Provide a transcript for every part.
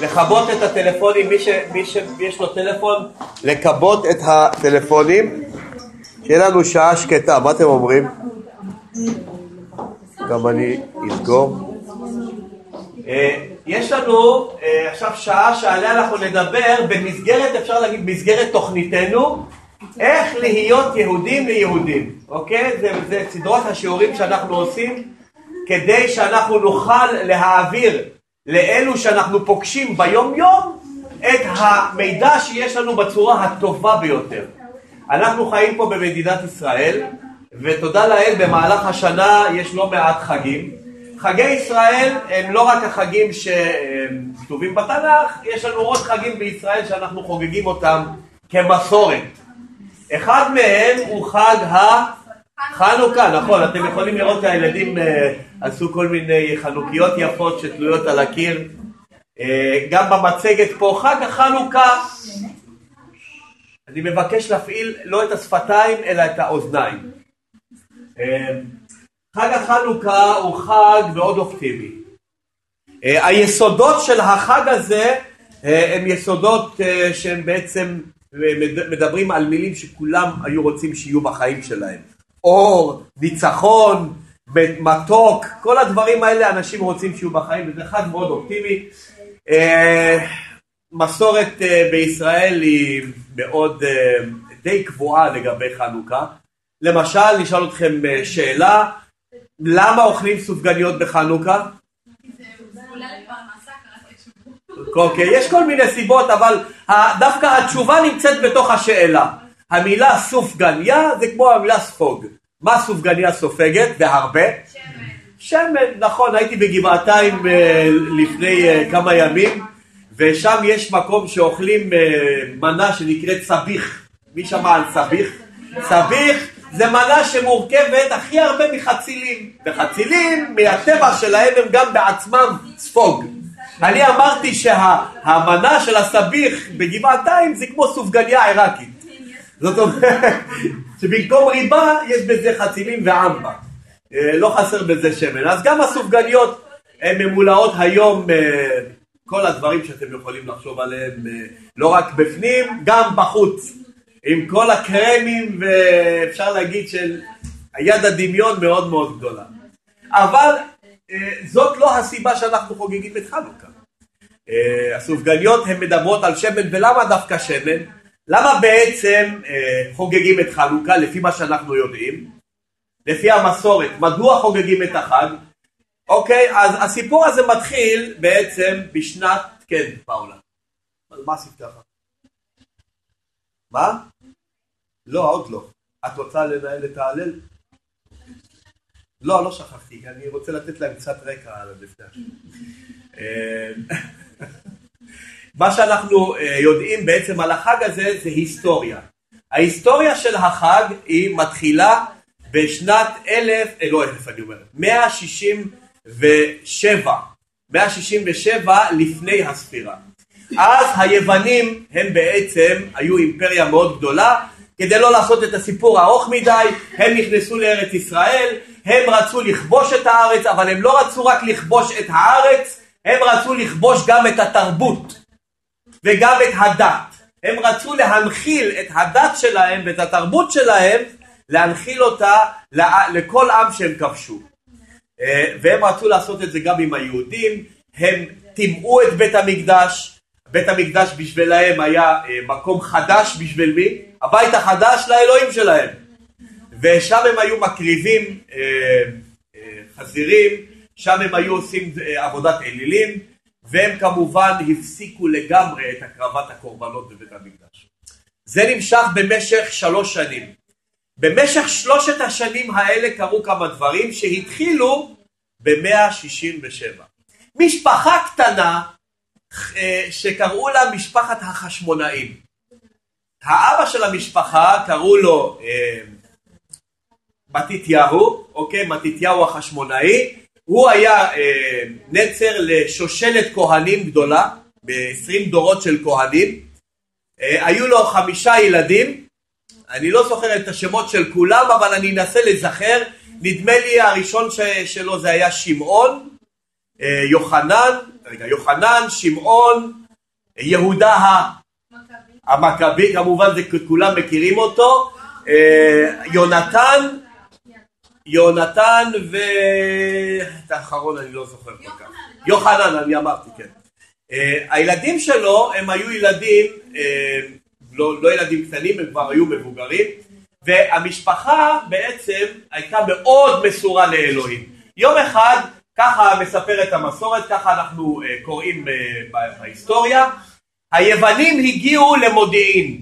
לכבות את הטלפונים, מי, ש, מי שיש לו טלפון, לכבות את הטלפונים, שיהיה לנו שעה שקטה, מה אתם אומרים? גם אני אסגור. אה, יש לנו אה, עכשיו שעה שעליה אנחנו נדבר במסגרת, אפשר להגיד, מסגרת תוכניתנו, איך להיות יהודים ליהודים, אוקיי? זה, זה סדרות השיעורים שאנחנו עושים כדי שאנחנו נוכל להעביר לאלו שאנחנו פוגשים ביום יום את המידע שיש לנו בצורה הטובה ביותר. אנחנו חיים פה במדינת ישראל ותודה לאל במהלך השנה יש לא מעט חגים. חגי ישראל הם לא רק החגים שכתובים בתנ"ך, יש לנו עוד חגים בישראל שאנחנו חוגגים אותם כמסורת. אחד מהם הוא חג החנוכה, נכון, אתם יכולים לראות שהילדים אה, עשו כל מיני חנוכיות יפות שתלויות על הקיר. אה, גם במצגת פה, חג החנוכה, אני מבקש להפעיל לא את השפתיים אלא את האוזניים. אה, חג החנוכה הוא חג מאוד אופטימי. היסודות של החג הזה הם יסודות שהם בעצם מדברים על מילים שכולם היו רוצים שיהיו בחיים שלהם. אור, ניצחון, מתוק, כל הדברים האלה אנשים רוצים שיהיו בחיים, וזה חג מאוד אופטימי. אה, מסורת אה, בישראל היא מאוד אה, די קבועה לגבי חנוכה. למשל, נשאל אתכם שאלה, למה אוכלים סופגניות בחנוכה? אוקיי, יש כל מיני סיבות, אבל דווקא התשובה נמצאת בתוך השאלה. המילה סופגניה זה כמו המילה ספוג. מה סופגניה סופגת? והרבה? שמן. שמן, נכון, הייתי בגבעתיים אה, לפני אה, כמה ימים, ושם יש מקום שאוכלים אה, מנה שנקראת סביח. מי שמע על סביח? סביח זה מנה שמורכבת הכי הרבה מחצילים. וחצילים, מהטבע שלהם הם גם בעצמם ספוג. אני אמרתי שהמנה של הסביח בגבעתיים זה כמו סופגניה עיראקית. זאת אומרת שבמקום ריבה יש בזה חצילים ועמבה. אה, לא חסר בזה שמן. אז גם הסופגניות הן ממולאות היום אה, כל הדברים שאתם יכולים לחשוב עליהם, אה, לא רק בפנים, גם בחוץ. עם כל הקרמים ואפשר להגיד של היד הדמיון מאוד מאוד גדולה. אבל זאת לא הסיבה שאנחנו חוגגים את חנוכה. הסופגניות הן מדברות על שמן, ולמה דווקא שמן? למה בעצם אה, חוגגים את חנוכה לפי מה שאנחנו יודעים? לפי המסורת, מדוע חוגגים את החג? אוקיי, אז הסיפור הזה מתחיל בעצם בשנת, כן, פאולה. מה עשית ככה? מה? לא, עוד לא. את רוצה לנהל את ההלל? לא, לא שכחתי, אני רוצה לתת להם קצת רקע על המפגש. מה שאנחנו אה, יודעים בעצם על החג הזה זה היסטוריה. ההיסטוריה של החג היא מתחילה בשנת אלף, אה, לא אלף אני אומר, 167, 167 לפני הספירה. אז היוונים הם בעצם היו אימפריה מאוד גדולה, כדי לא לעשות את הסיפור ארוך מדי, הם נכנסו לארץ ישראל, הם רצו לכבוש את הארץ, אבל הם לא רצו רק לכבוש את הארץ, הם רצו לכבוש גם את התרבות. וגם את הדת. הם רצו להנחיל את הדת שלהם ואת התרבות שלהם, להנחיל אותה לכל עם שהם כבשו. אה, והם רצו לעשות את זה גם עם היהודים, הם טימאו את בית המקדש, בית המקדש בשבילהם היה אה, מקום חדש בשביל מי? הבית החדש לאלוהים שלהם. ושם הם היו מקריבים אה, חזירים, שם הם היו עושים עבודת אלילים, והם כמובן הפסיקו לגמרי את הקרבת הקורבנות בבית המקדש. זה נמשך במשך שלוש שנים. במשך שלושת השנים האלה קרו כמה דברים שהתחילו ב-167. משפחה קטנה אה, שקראו לה משפחת החשמונאים. האבא של המשפחה קראו לו אה, מתתיהו, אוקיי, מתתיהו החשמונאי, הוא היה אה, נצר לשושלת כהנים גדולה, ב-20 דורות של כהנים. אה, היו לו חמישה ילדים, אני לא זוכר את השמות של כולם, אבל אני אנסה לזכר. נדמה לי הראשון ש- שלו זה היה שמעון, אה, יוחנן, רגע, יוחנן, שמעון, יהודה המכבי, כמובן זה כולם מכירים אותו, אה, יונתן, יונתן ו... את האחרון אני לא זוכר כל כך. יוחנן, אני אמרתי, כן. Uh, הילדים שלו הם היו ילדים, uh, לא, לא ילדים קטנים, הם כבר היו מבוגרים, והמשפחה בעצם הייתה מאוד מסורה לאלוהים. יום אחד, ככה מספרת המסורת, ככה אנחנו uh, קוראים בהיסטוריה, היוונים הגיעו למודיעין,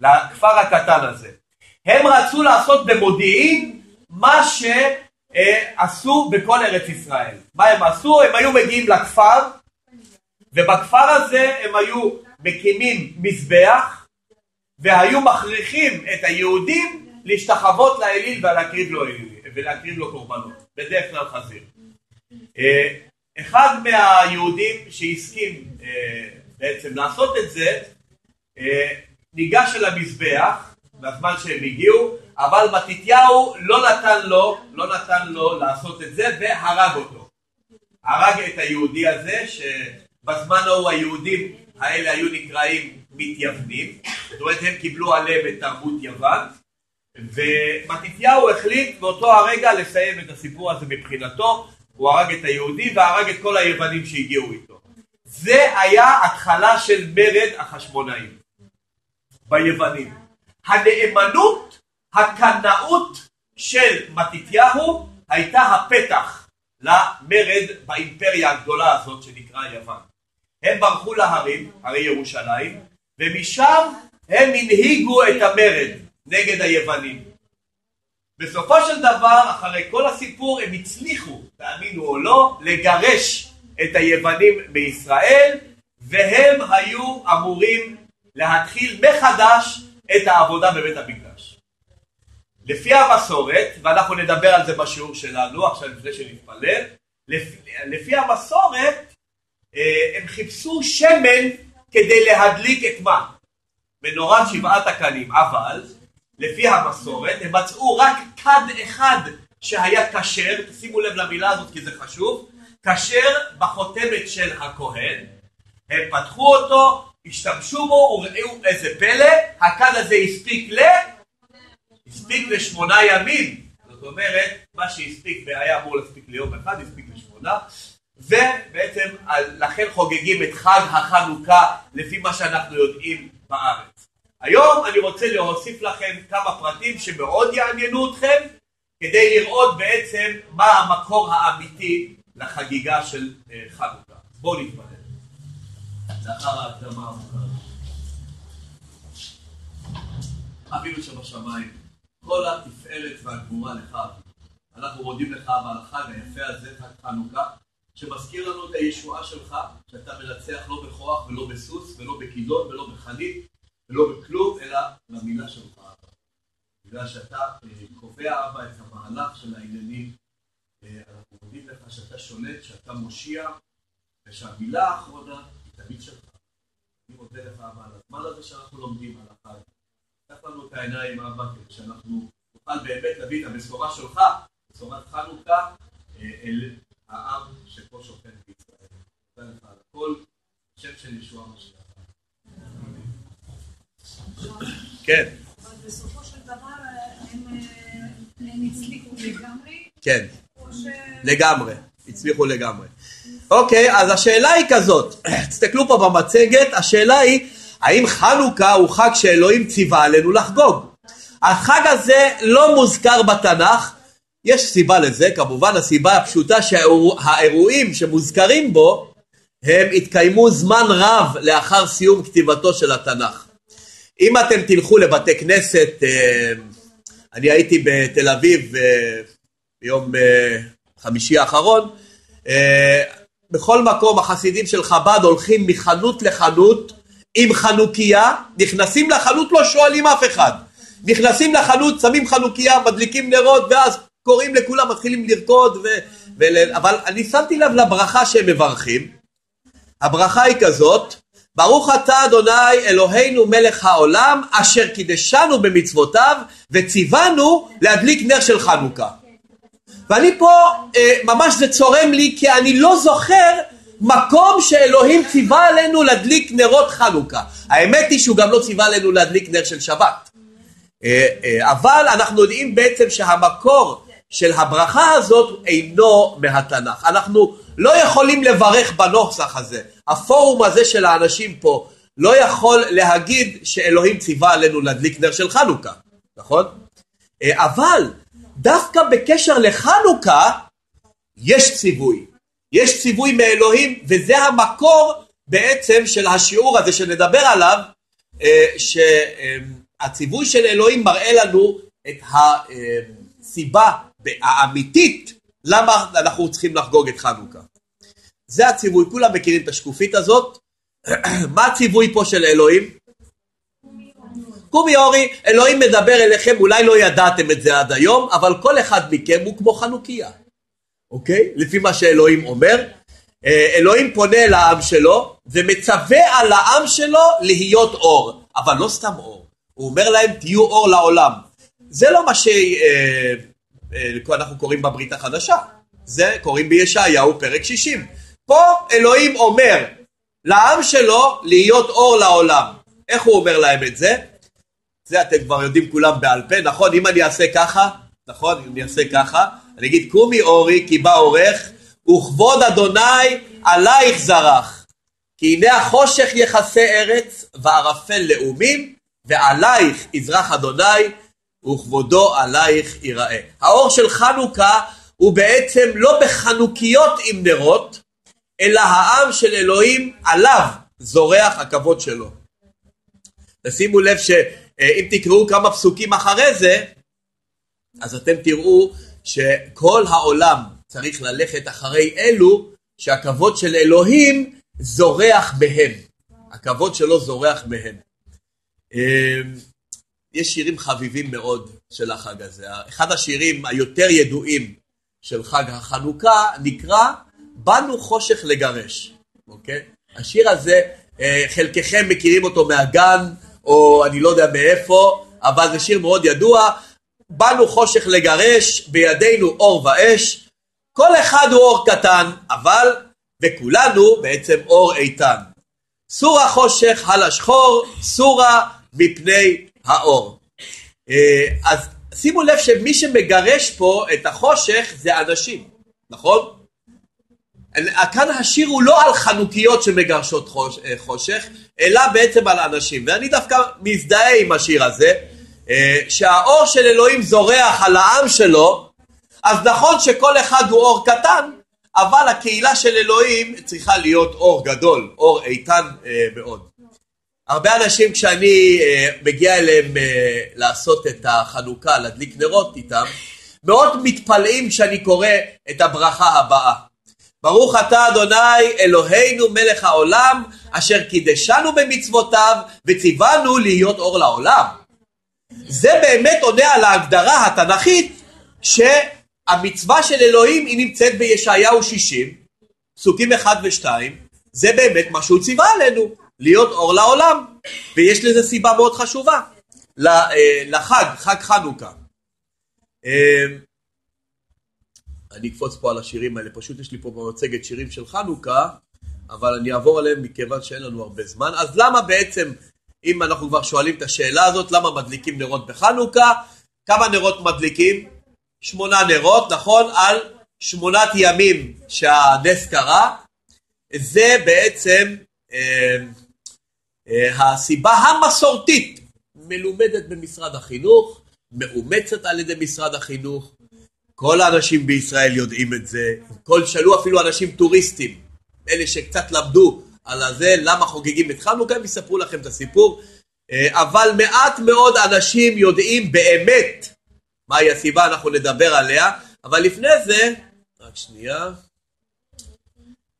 לכפר הקטן הזה. הם רצו לעשות במודיעין מה שעשו בכל ארץ ישראל. מה הם עשו? הם היו מגיעים לכפר, ובכפר הזה הם היו מקימים מזבח, והיו מכריחים את היהודים להשתחוות לאליל ולהקריב לו, ולהקריב לו קורבנות, בדרך כלל חזיר. אה, אחד מהיהודים שהסכים אה, בעצם לעשות את זה, אה, ניגש אל המזבח בזמן שהם הגיעו, אבל מתתיהו לא נתן לו, לא נתן לו לעשות את זה והרג אותו. הרג את היהודי הזה, שבזמן ההוא היהודים האלה היו נקראים מתייוונים, זאת אומרת הם קיבלו עליהם את תרבות יוון, ומתתיהו החליט באותו הרגע לסיים את הסיפור הזה מבחינתו, הוא הרג את היהודי והרג את כל היוונים שהגיעו איתו. זה היה התחלה של מרד החשמונאים ביוונים. הנאמנות, הקנאות של מתתיהו הייתה הפתח למרד באימפריה הגדולה הזאת שנקרא יוון. הם ברחו להרים, הרי ירושלים, ומשם הם הנהיגו את המרד נגד היוונים. בסופו של דבר, אחרי כל הסיפור, הם הצליחו, תאמינו או לא, לגרש את היוונים בישראל, והם היו אמורים להתחיל מחדש את העבודה בבית המקדש. לפי המסורת, ואנחנו נדבר על זה בשיעור שלנו עכשיו לפני שנתפלל, לפי, לפי המסורת אה, הם חיפשו שמן כדי להדליק את מה? מנורת שבעת הקנים, אבל לפי המסורת הם מצאו רק כד אחד שהיה כשר, שימו לב למילה הזאת כי זה חשוב, כשר בחותמת של הכהן, הם פתחו אותו, השתמשו בו וראו איזה פלא, הכד הזה הספיק ל... הספיק לשמונה ימים. זאת אומרת, מה שהספיק והיה אמור להספיק ליום אחד, הספיק לשמונה. ובעצם לכן חוגגים את חג החנוכה לפי מה שאנחנו יודעים בארץ. היום אני רוצה להוסיף לכם כמה פרטים שמאוד יעניינו אתכם כדי לראות בעצם מה המקור האמיתי לחגיגה של אה, חנוכה. בואו נתפלל. לאחר ההקדמה המוכרת. אבינו שבשמיים, כל התפארת והגבורה לך. אנחנו מודים לך על החג היפה הזה, חג חנוכה, שמזכיר לנו את הישועה שלך, שאתה מנצח לא בכוח ולא בסוס ולא בכידון ולא בחנית ולא בכלום, אלא במילה שלך. בגלל שאתה אה, קובע, אבא, את המהלך של העניינים. אה, אנחנו מודים לך שאתה שולט, שאתה מושיע, ושהמילה האחרונה תמיד שלך. אני מודה לך אבא על הזמן הזה שאנחנו לומדים על החג. פתח לנו את העיניים אבא כדי שאנחנו נוכל באמת להביא את הבשורה שלך, בשורת חנוכה, אה, אל העם שפה שוכן בישראל. תודה לך על הכל, שם של ישוע משיח. כן. אבל בסופו של דבר הם הצליחו לגמרי? כן, לגמרי, הצליחו לגמרי. אוקיי, אז השאלה היא כזאת, תסתכלו פה במצגת, השאלה היא, האם חנוכה הוא חג שאלוהים ציווה עלינו לחגוג? החג הזה לא מוזכר בתנ"ך, יש סיבה לזה, כמובן הסיבה הפשוטה שהאירועים שמוזכרים בו הם התקיימו זמן רב לאחר סיום כתיבתו של התנ"ך. אם אתם תלכו לבתי כנסת, אה, אני הייתי בתל אביב אה, ביום אה, חמישי האחרון, בכל מקום החסידים של חב"ד הולכים מחנות לחנות עם חנוכיה, נכנסים לחנות לא שואלים אף אחד, נכנסים לחנות, שמים חנוכיה, מדליקים נרות ואז קוראים לכולם, מתחילים לרקוד ו... ו... אבל אני שמתי לב לברכה שהם מברכים, הברכה היא כזאת, ברוך אתה אדוני אלוהינו מלך העולם אשר קידשנו במצוותיו וציוונו להדליק נר של חנוכה. ואני פה, אה, ממש זה צורם לי כי אני לא זוכר מקום שאלוהים ציווה עלינו להדליק נרות חנוכה. האמת היא שהוא גם לא ציווה עלינו להדליק נר של שבת. אה, אה, אבל אנחנו יודעים בעצם שהמקור של הברכה הזאת אינו מהתנ"ך. אנחנו לא יכולים לברך בנוסח הזה. הפורום הזה של האנשים פה לא יכול להגיד שאלוהים ציווה עלינו להדליק נר של חנוכה, נכון? אה, אבל דווקא בקשר לחנוכה יש ציווי. יש ציווי מאלוהים וזה המקור בעצם של השיעור הזה שנדבר עליו, שהציווי של אלוהים מראה לנו את הסיבה האמיתית למה אנחנו צריכים לחגוג את חנוכה. זה הציווי, כולם מכירים את השקופית הזאת. מה הציווי פה של אלוהים? קומי אורי, אלוהים מדבר אליכם, אולי לא ידעתם את זה עד היום, אבל כל אחד מכם הוא כמו חנוכיה, אוקיי? לפי מה שאלוהים אומר. אה, אלוהים פונה אל העם שלו ומצווה על העם שלו להיות אור, אבל לא סתם אור, הוא אומר להם תהיו אור לעולם. זה לא מה שאנחנו אה, קוראים בברית החדשה, זה קוראים בישעיהו פרק 60. פה אלוהים אומר לעם שלו להיות אור לעולם. איך הוא אומר להם את זה? זה אתם כבר יודעים כולם בעל פה, נכון? אם אני אעשה ככה, נכון? אם אני אעשה ככה, אני אגיד קומי אורי כי בא אורך וכבוד אדוני עלייך זרח. כי הנה החושך יכסה ארץ וערפל לאומים ועלייך יזרח אדוני וכבודו עלייך ייראה. האור של חנוכה הוא בעצם לא בחנוכיות עם נרות, אלא העם של אלוהים עליו זורח הכבוד שלו. תשימו לב שאם תקראו כמה פסוקים אחרי זה, אז אתם תראו שכל העולם צריך ללכת אחרי אלו שהכבוד של אלוהים זורח בהם. הכבוד שלו זורח בהם. אמ, יש שירים חביבים מאוד של החג הזה. אחד השירים היותר ידועים של חג החנוכה נקרא באנו חושך לגרש, אוקיי? השיר הזה, אה, חלקכם מכירים אותו מהגן, או אני לא יודע מאיפה, אבל זה שיר מאוד ידוע. באנו חושך לגרש, בידינו אור ואש, כל אחד הוא אור קטן, אבל וכולנו בעצם אור איתן. סורה חושך על השחור, סורה מפני האור. אה, אז שימו לב שמי שמגרש פה את החושך זה אנשים, נכון? כאן השיר הוא לא על חנוכיות שמגרשות אה, חושך, אלא בעצם על אנשים. ואני דווקא מזדהה עם השיר הזה, אה, שהאור של אלוהים זורח על העם שלו, אז נכון שכל אחד הוא אור קטן, אבל הקהילה של אלוהים צריכה להיות אור גדול, אור איתן אה, מאוד. הרבה אנשים כשאני מגיע אליהם לעשות את החנוכה, להדליק נרות איתם, מאוד מתפלאים כשאני קורא את הברכה הבאה. ברוך אתה אדוני אלוהינו מלך העולם אשר קידשנו במצוותיו וציוונו להיות אור לעולם. זה באמת עונה על ההגדרה התנ"כית שהמצווה של אלוהים היא נמצאת בישעיהו 60 פסוקים 1 ו-2 זה באמת מה שהוא ציווה עלינו להיות אור לעולם ויש לזה סיבה מאוד חשובה אה, לחג, חג חנוכה. אני אקפוץ פה על השירים האלה, פשוט יש לי פה במצגת שירים של חנוכה, אבל אני אעבור עליהם מכיוון שאין לנו הרבה זמן. אז למה בעצם, אם אנחנו כבר שואלים את השאלה הזאת, למה מדליקים נרות בחנוכה? כמה נרות מדליקים? שמונה נרות, נכון? על שמונת ימים שהנס קרה. זה בעצם אה, אה, הסיבה המסורתית, מלומדת במשרד החינוך, מאומצת על ידי משרד החינוך, כל האנשים בישראל יודעים את זה, כל שאלו אפילו אנשים טוריסטים, אלה שקצת למדו על הזה, למה חוגגים. את חנוכה, הם יספרו לכם את הסיפור, אה, אבל מעט מאוד אנשים יודעים באמת מהי הסיבה, אנחנו נדבר עליה, אבל לפני זה, רק שנייה,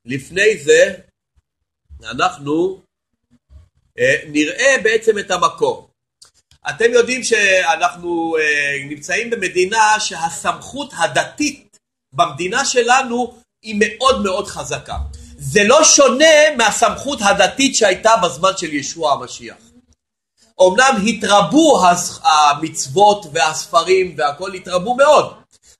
לפני זה אנחנו אה, נראה בעצם את המקור. אתם יודעים שאנחנו אה, נמצאים במדינה שהסמכות הדתית במדינה שלנו היא מאוד מאוד חזקה. זה לא שונה מהסמכות הדתית שהייתה בזמן של ישוע המשיח. אמנם התרבו המצוות והספרים והכל התרבו מאוד,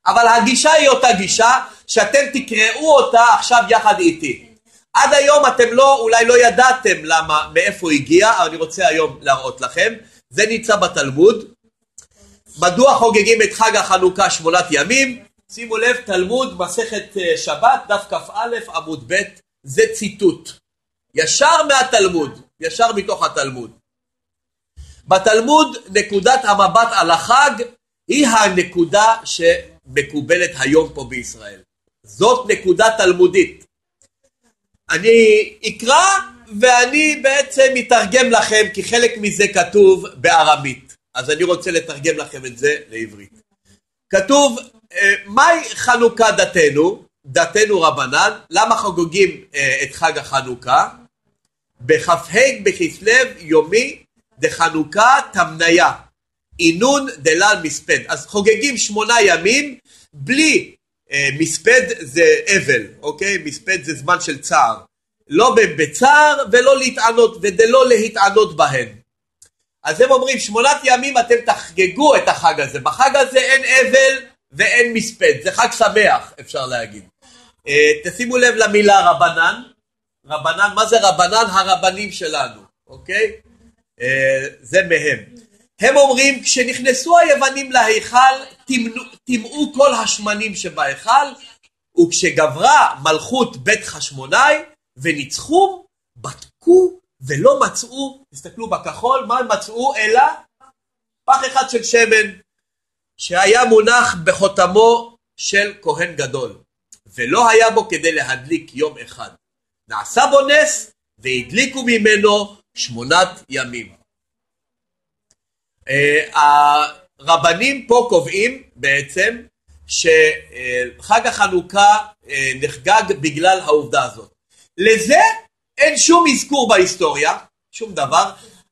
אבל הגישה היא אותה גישה שאתם תקראו אותה עכשיו יחד איתי. עד היום אתם לא, אולי לא ידעתם למה, מאיפה הגיע, אבל אני רוצה היום להראות לכם. זה נמצא בתלמוד. מדוע חוגגים את חג החנוכה שמונת ימים? שימו לב, תלמוד, מסכת אה, שבת, דף כ"א, עמוד ב', זה ציטוט. ישר מהתלמוד, ישר מתוך התלמוד. בתלמוד נקודת המבט על החג היא הנקודה שמקובלת היום פה בישראל. זאת נקודה תלמודית. אני אקרא ואני בעצם אתרגם לכם כי חלק מזה כתוב בארמית. אז אני רוצה לתרגם לכם את זה לעברית. כתוב, אה, מהי חנוכה דתנו? דתנו רבנן. למה חוגגים אה, את חג החנוכה? בכ"ה בכסלו יומי דחנוכה תמניה. אינון דלל מספד. אז חוגגים שמונה ימים בלי אה, מספד זה אבל, אוקיי? מספד זה זמן של צער. לא בצער ולא להתענות, ודלא להתענות בהן. אז הם אומרים שמונת ימים אתם תחגגו את החג הזה. בחג הזה אין אבל ואין מספד, זה חג שמח אפשר להגיד. אה, תשימו לב למילה רבנן. רבנן, מה זה רבנן? הרבנים שלנו, אוקיי? אה, זה מהם. הם אומרים כשנכנסו היוונים להיכל טימאו כל השמנים שבהיכל וכשגברה מלכות בית חשמונאי וניצחו בדקו ולא מצאו, תסתכלו בכחול, מה מצאו? אלא פח אחד של שמן שהיה מונח בחותמו של כהן גדול ולא היה בו כדי להדליק יום אחד. נעשה בו נס והדליקו ממנו שמונת ימים. אה, הרבנים פה קובעים בעצם שחג החנוכה אה, נחגג בגלל העובדה הזאת. לזה אין שום אזכור בהיסטוריה, שום דבר.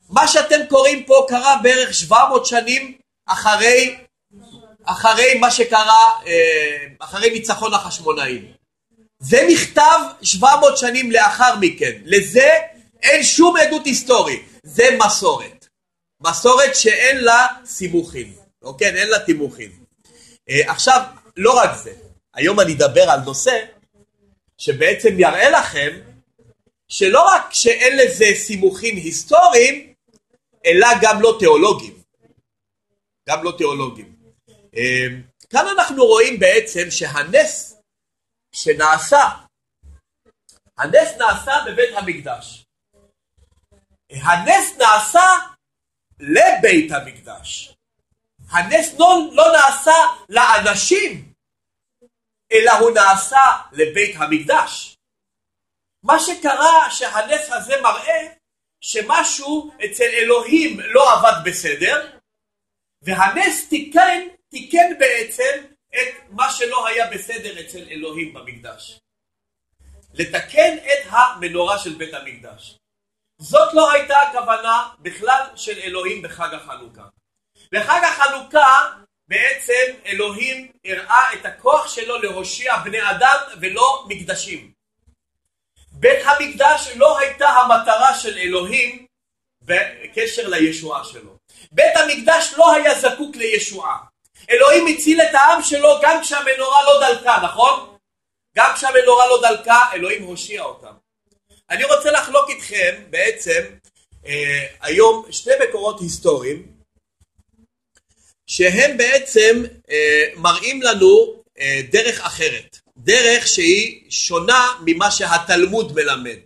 מה שאתם קוראים פה קרה בערך 700 שנים אחרי, אחרי מה שקרה, אה, אחרי ניצחון החשמונאים. זה נכתב 700 שנים לאחר מכן. לזה אין שום עדות היסטורי. זה מסורת. מסורת שאין לה סימוכים, אוקיי? אין לה תימוכים. אה, עכשיו, לא רק זה, היום אני אדבר על נושא שבעצם יראה לכם שלא רק שאין לזה סימוכים היסטוריים, אלא גם לא תיאולוגיים. גם לא תיאולוגיים. אה, כאן אנחנו רואים בעצם שהנס שנעשה, הנס נעשה בבית המקדש. הנס נעשה לבית המקדש. הנס לא, לא נעשה לאנשים, אלא הוא נעשה לבית המקדש. מה שקרה שהנס הזה מראה שמשהו אצל אלוהים לא עבד בסדר, והנס תיקן, תיקן בעצם את מה שלא היה בסדר אצל אלוהים במקדש. לתקן את המנורה של בית המקדש. זאת לא הייתה הכוונה בכלל של אלוהים בחג החנוכה. בחג החנוכה בעצם אלוהים הראה את הכוח שלו להושיע בני אדם ולא מקדשים. בית המקדש לא הייתה המטרה של אלוהים בקשר לישועה שלו. בית המקדש לא היה זקוק לישועה. אלוהים הציל את העם שלו גם כשהמנורה לא דלקה, נכון? גם כשהמנורה לא דלקה, אלוהים הושיע אותם. אני רוצה לחלוק איתכם בעצם אה, היום שני מקורות היסטוריים שהם בעצם אה, מראים לנו אה, דרך אחרת, דרך שהיא שונה ממה שהתלמוד מלמד.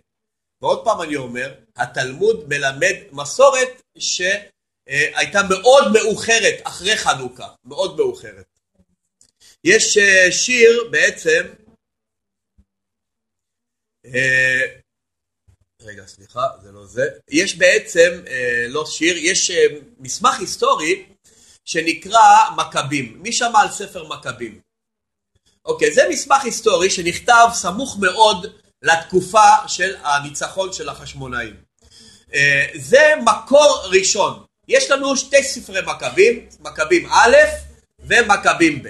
ועוד פעם אני אומר, התלמוד מלמד מסורת שהייתה מאוד מאוחרת אחרי חנוכה, מאוד מאוחרת. יש אה, שיר בעצם רגע, סליחה, זה לא זה. יש בעצם, לא שיר, יש מסמך היסטורי שנקרא מכבים. מי שמע על ספר מכבים? אוקיי, זה מסמך היסטורי שנכתב סמוך מאוד לתקופה של הניצחון של החשמונאים. אה, זה מקור ראשון. יש לנו שתי ספרי מכבים, מכבים א' ומכבים ב'.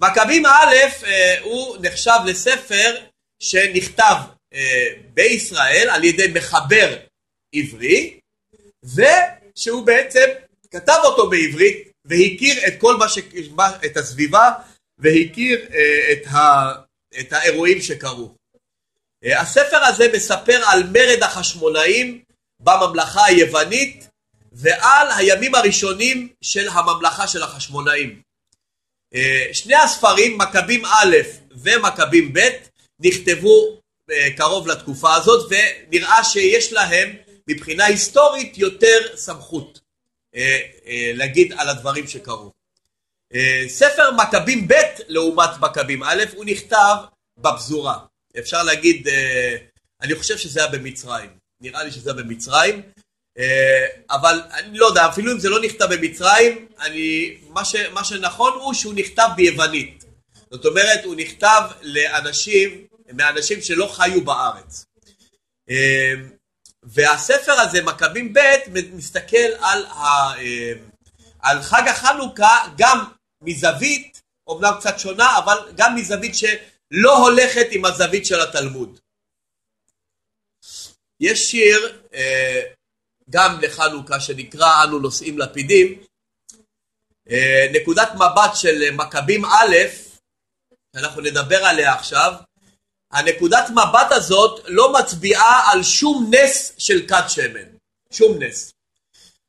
מכבים א' אה, הוא נחשב לספר שנכתב אה, בישראל על ידי מחבר עברי, ושהוא בעצם כתב אותו בעברית והכיר את כל מה ש... את הסביבה והכיר אה, את, ה... את האירועים שקרו. אה, הספר הזה מספר על מרד החשמונאים בממלכה היוונית ועל הימים הראשונים של הממלכה של החשמונאים. אה, שני הספרים, מכבים א' ומכבים ב', נכתבו קרוב לתקופה הזאת ונראה שיש להם מבחינה היסטורית יותר סמכות להגיד על הדברים שקרו. ספר מכבים ב' לעומת מכבים א' הוא נכתב בפזורה. אפשר להגיד, אה, אני חושב שזה היה במצרים, נראה לי שזה היה במצרים, אה, אבל אני לא יודע, אפילו אם זה לא נכתב במצרים, אני, מה, ש, מה שנכון הוא שהוא נכתב ביוונית. זאת אומרת, הוא נכתב לאנשים, מאנשים שלא חיו בארץ. אה, והספר הזה, מכבים ב', מסתכל על, ה, על חג החנוכה גם מזווית, אומנם קצת שונה, אבל גם מזווית ש... לא הולכת עם הזווית של התלמוד. יש שיר אה, גם לחנוכה שנקרא אנו נושאים לפידים, אה, נקודת מבט של מכבים א', שאנחנו נדבר עליה עכשיו, הנקודת מבט הזאת לא מצביעה על שום נס של כת שמן, שום נס.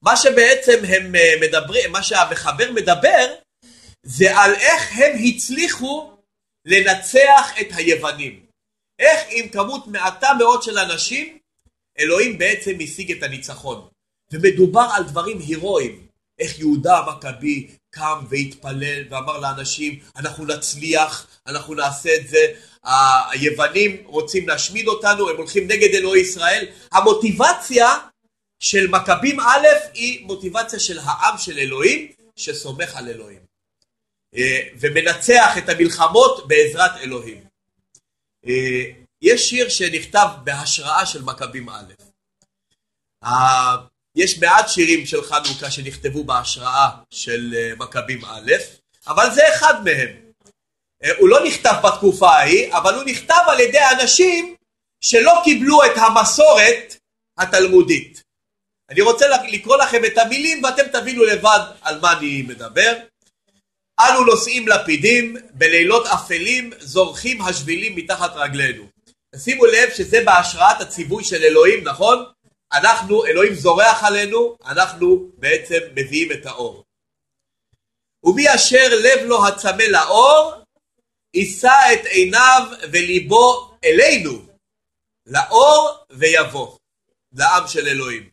מה שבעצם הם אה, מדברים, מה שהמחבר מדבר, זה על איך הם הצליחו לנצח את היוונים. איך עם כמות מעטה מאוד של אנשים, אלוהים בעצם השיג את הניצחון. ומדובר על דברים הירואיים. איך יהודה המכבי קם והתפלל ואמר לאנשים, אנחנו נצליח, אנחנו נעשה את זה. היוונים רוצים להשמיד אותנו, הם הולכים נגד אלוהי ישראל. המוטיבציה של מכבים א' היא מוטיבציה של העם של אלוהים, שסומך על אלוהים. אה, ומנצח את המלחמות בעזרת אלוהים. אה, יש שיר שנכתב בהשראה של מכבים א'. יש מעט שירים של חנוכה שנכתבו בהשראה של אה, מכבים א', אבל זה אחד מהם. הוא לא נכתב בתקופה ההיא, אבל הוא נכתב על ידי אנשים שלא קיבלו את המסורת התלמודית. אני רוצה לקרוא לכם את המילים ואתם תבינו לבד על מה אני מדבר. אנו נושאים לפידים, בלילות אפלים זורחים השבילים מתחת רגלינו. שימו לב שזה בהשראת הציווי של אלוהים, נכון? אנחנו, אלוהים זורח עלינו, אנחנו בעצם מביאים את האור. ומי אשר לב לו הצמא לאור, יישא את עיניו וליבו אלינו, לאור ויבוא, לעם של אלוהים.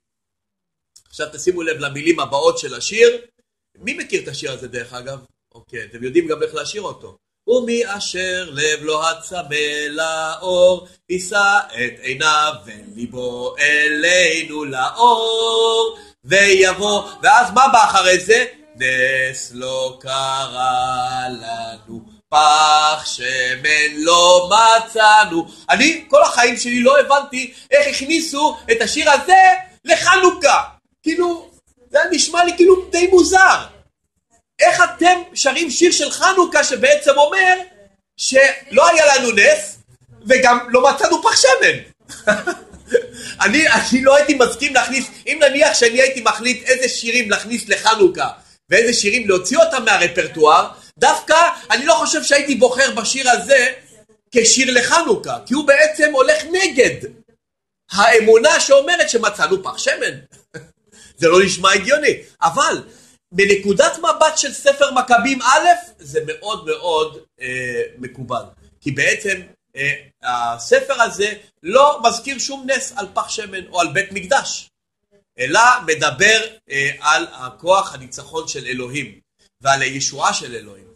עכשיו תשימו לב למילים הבאות של השיר. מי מכיר את השיר הזה דרך אגב? אוקיי, אתם יודעים גם איך להשאיר אותו. ומי אשר לב לא הצמא לאור, יישא את עיניו וליבו אלינו לאור, ויבוא, ואז מה בא אחרי זה? נס לא קרה לנו, פח שמן לא מצאנו. אני כל החיים שלי לא הבנתי איך הכניסו את השיר הזה לחנוכה. כאילו, זה נשמע לי כאילו די מוזר. איך אתם שרים שיר של חנוכה שבעצם אומר שלא היה לנו נס וגם לא מצאנו פח שמן? אני, אני לא הייתי מסכים להכניס, אם נניח שאני הייתי מחליט איזה שירים להכניס לחנוכה ואיזה שירים להוציא אותם מהרפרטואר, דווקא אני לא חושב שהייתי בוחר בשיר הזה כשיר לחנוכה, כי הוא בעצם הולך נגד האמונה שאומרת שמצאנו פח שמן. זה לא נשמע הגיוני, אבל מנקודת מבט של ספר מכבים א', זה מאוד מאוד אה, מקובל. כי בעצם אה, הספר הזה לא מזכיר שום נס על פח שמן או על בית מקדש, אלא מדבר אה, על הכוח הניצחון של אלוהים ועל הישועה של אלוהים.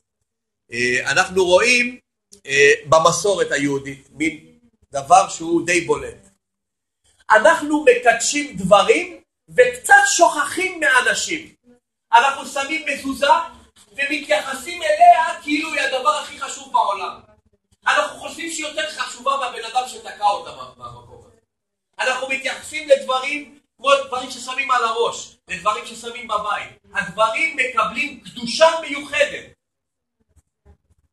אה, אנחנו רואים אה, במסורת היהודית מין דבר שהוא די בולט. אנחנו מקדשים דברים וקצת שוכחים מאנשים. אנחנו שמים מזוזה ומתייחסים אליה כאילו היא הדבר הכי חשוב בעולם. אנחנו חושבים שהיא יותר חשובה מהבן אדם שתקע אותה במקום הזה. אנחנו מתייחסים לדברים כמו דברים ששמים על הראש, לדברים ששמים בבית. הדברים מקבלים קדושה מיוחדת.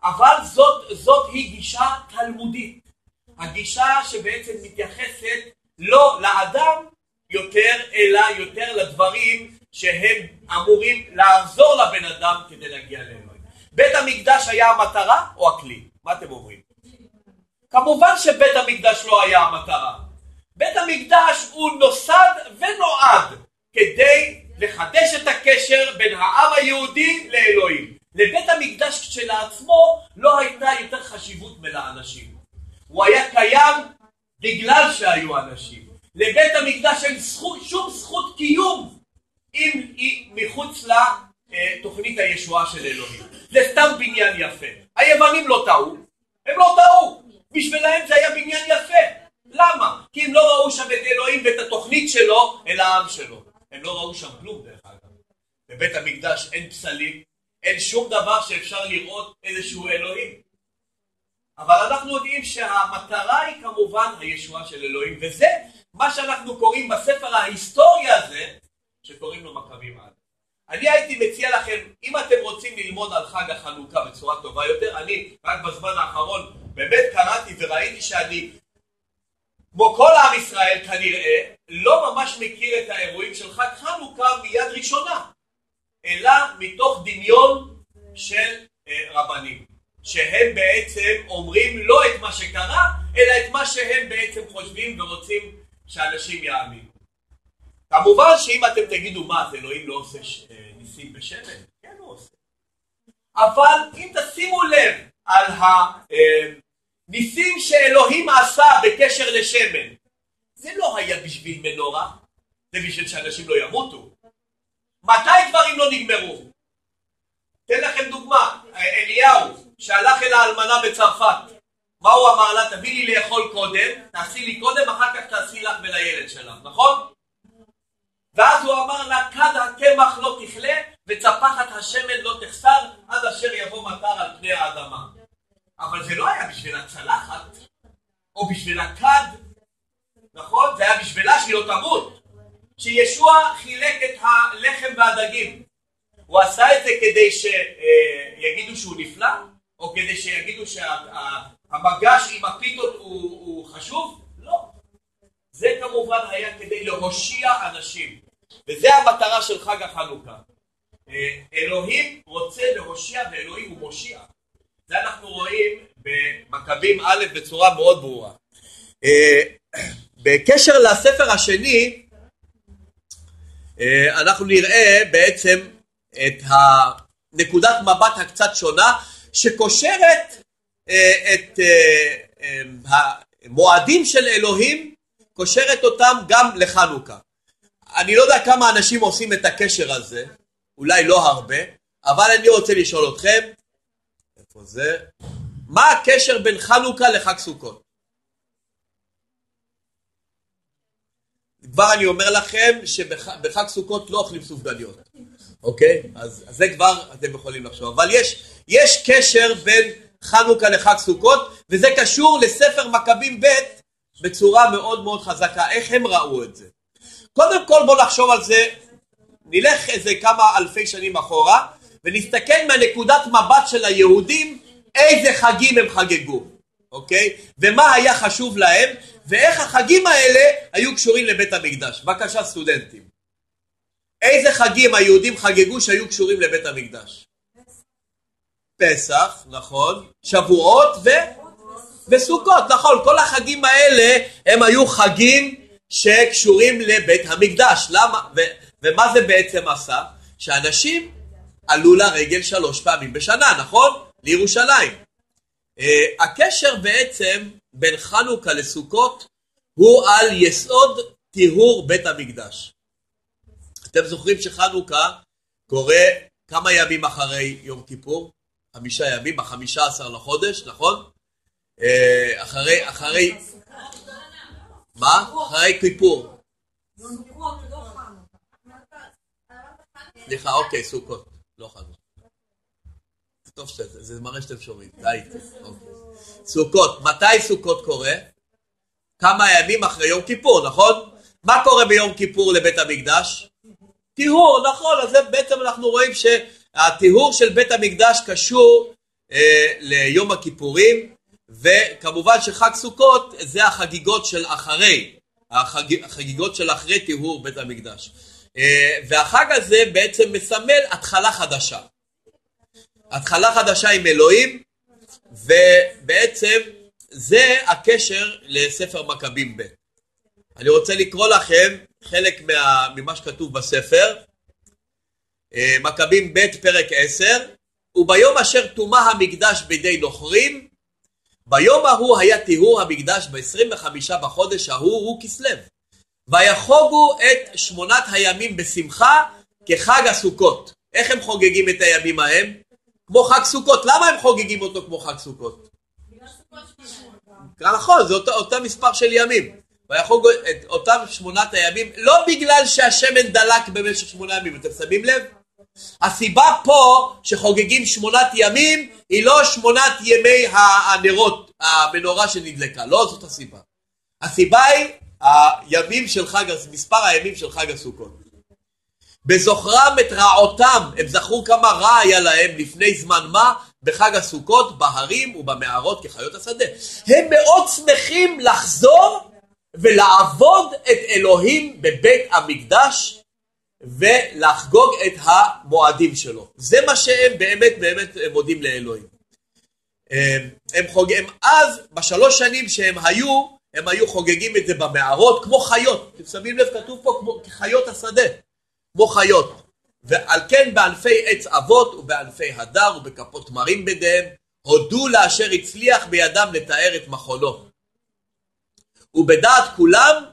אבל זאת, זאת היא גישה תלמודית. הגישה שבעצם מתייחסת לא לאדם יותר, אלא יותר לדברים שהם אמורים לעזור לבן אדם כדי להגיע לאלוהים. בית המקדש היה המטרה או הכלי? מה אתם אומרים? כמובן שבית המקדש לא היה המטרה. בית המקדש הוא נוסד ונועד כדי לחדש את הקשר בין העם היהודי לאלוהים. לבית המקדש כשלעצמו לא הייתה יותר חשיבות מלאנשים. הוא היה קיים בגלל שהיו אנשים. לבית המקדש אין זכות, שום זכות קיום אם היא מחוץ לתוכנית הישועה של אלוהים. זה סתם בניין יפה. היוונים לא טעו, הם לא טעו. בשבילם זה היה בניין יפה. למה? כי הם לא ראו שם את אלוהים ואת התוכנית שלו אל העם שלו. הם לא ראו שם כלום דרך אגב. בבית המקדש אין פסלים, אין שום דבר שאפשר לראות איזשהו אלוהים. אבל אנחנו יודעים שהמטרה היא כמובן הישועה של אלוהים, וזה מה שאנחנו קוראים בספר ההיסטוריה הזה, שקוראים לו מכבים עד. אני הייתי מציע לכם, אם אתם רוצים ללמוד על חג החנוכה בצורה טובה יותר, אני רק בזמן האחרון באמת קראתי וראיתי שאני כמו כל עם ישראל כנראה, לא ממש מכיר את האירועים של חג חנוכה מיד ראשונה, אלא מתוך דמיון של אה, רבנים, שהם בעצם אומרים לא את מה שקרה, אלא את מה שהם בעצם חושבים ורוצים שאנשים יאמינו. כמובן שאם אתם תגידו מה, אז אלוהים לא עושה. אה, ניסים בשמן, כן הוא עושה. אבל אם תשימו לב על ה... אה, שאלוהים עשה בקשר לשמן, זה לא היה בשביל מנורה, זה בשביל שאנשים לא ימותו. מתי דברים לא נגמרו? אתן לכם דוגמה, אליהו שהלך אל האלמנה בצרפת, מה הוא אמר לה? תביא לי לאכול קודם, תעשי לי קודם, אחר כך תעשי לך ולילד שלך, נכון? ואז הוא אמר לה, כד הקמח לא תכלה וצפחת השמן לא תחסר עד אשר יבוא מטר על פני האדמה. אבל זה לא היה בשביל הצלחת, או בשביל הכד, נכון? זה היה בשבילה שהיא לא תמות. שישוע חילק את הלחם והדגים. הוא עשה את זה כדי שיגידו שהוא נפלא, או כדי שיגידו שהמגש עם הפיתות הוא, הוא חשוב? לא. זה כמובן היה כדי להושיע אנשים. וזה המטרה של חג החנוכה. אה, אלוהים רוצה להושיע ואלוהים הוא מושיע. זה אנחנו רואים במכבים א' בצורה מאוד ברורה. אה, בקשר לספר השני, אה, אנחנו נראה בעצם את הנקודת מבט הקצת שונה שקושרת את המועדים של אלוהים, קושרת אותם גם לחנוכה. אני לא יודע כמה אנשים עושים את הקשר הזה, אולי לא הרבה, אבל אני רוצה לשאול אתכם, איפה זה? מה הקשר בין חנוכה לחג סוכות? כבר אני אומר לכם שבחג סוכות לא אוכלים סופגניות, אוקיי? אז, זה כבר אתם יכולים לחשוב. אבל יש, יש קשר בין חנוכה לחג סוכות, וזה קשור לספר מכבים ב' בצורה מאוד מאוד חזקה. איך הם ראו את זה? קודם כל בואו נחשוב על זה, נלך איזה כמה אלפי שנים אחורה, ונסתכל מהנקודת מבט של היהודים איזה חגים הם חגגו, אוקיי? ומה היה חשוב להם, ואיך החגים האלה היו קשורים לבית המקדש. בבקשה סטודנטים. איזה חגים היהודים חגגו שהיו קשורים לבית המקדש? פסח, נכון, שבועות ו... וסוכות, נכון, כל החגים האלה הם היו חגים שקשורים לבית המקדש. למה? ו... ומה זה בעצם עשה? שאנשים עלו לרגל שלוש פעמים בשנה, נכון? לירושלים. Uh, הקשר בעצם בין חנוכה לסוכות הוא על יסוד טיהור בית המקדש. אתם זוכרים שחנוכה קורה כמה ימים אחרי יום כיפור? חמישה ימים, בחמישה עשר לחודש, נכון? Uh, אחרי, אחרי... מה? אחרי כיפור. סליחה, אוקיי, סוכות. לא חנוכה. טוב שאתם, זה מראה שאתם שומעים. אוקיי. סוכות, מתי סוכות קורה? כמה ימים אחרי יום כיפור, נכון? מה קורה ביום כיפור לבית המקדש? טיהור, נכון, אז בעצם אנחנו רואים שהטיהור של בית המקדש קשור אה, ליום הכיפורים, וכמובן שחג סוכות זה החגיגות של אחרי, החג, החגיגות של אחרי טיהור בית המקדש. אה, והחג הזה בעצם מסמל התחלה חדשה. התחלה חדשה עם אלוהים, ובעצם זה הקשר לספר מכבים ב'. אני רוצה לקרוא לכם חלק מה, ממה שכתוב בספר. אה, מכבים ב' פרק 10, וביום אשר טומא המקדש בידי נוכרים, ביום ההוא היה טיהור המקדש ב-25 בחודש ההוא הוא כסלו. ויחוגו את שמונת הימים בשמחה כחג הסוכות. איך הם חוגגים את הימים ההם? כמו חג סוכות. למה הם חוגגים אותו כמו חג סוכות? נכון, זה אותו, אותו מספר של ימים. ויחוגו את אותם שמונת הימים, לא בגלל שהשמן דלק במשך שמונה ימים, אתם שמים לב? הסיבה פה שחוגגים שמונת ימים היא לא שמונת ימי הנרות, המנורה שנדלקה, לא זאת הסיבה. הסיבה היא הימים של חג, מספר הימים של חג הסוכות. בזוכרם את רעותם, הם זכרו כמה רע היה להם לפני זמן מה בחג הסוכות, בהרים ובמערות כחיות השדה. הם מאוד שמחים לחזור ולעבוד את אלוהים בבית המקדש ולחגוג את המועדים שלו. זה מה שהם באמת באמת מודים לאלוהים. הם חוגגים, אז בשלוש שנים שהם היו, הם היו חוגגים את זה במערות כמו חיות. אתם שמים לב, כתוב פה כמו חיות השדה, כמו חיות. ועל כן בענפי עץ אבות ובענפי הדר ובכפות תמרים בידיהם, הודו לאשר הצליח בידם לתאר את מחונו. ובדעת כולם,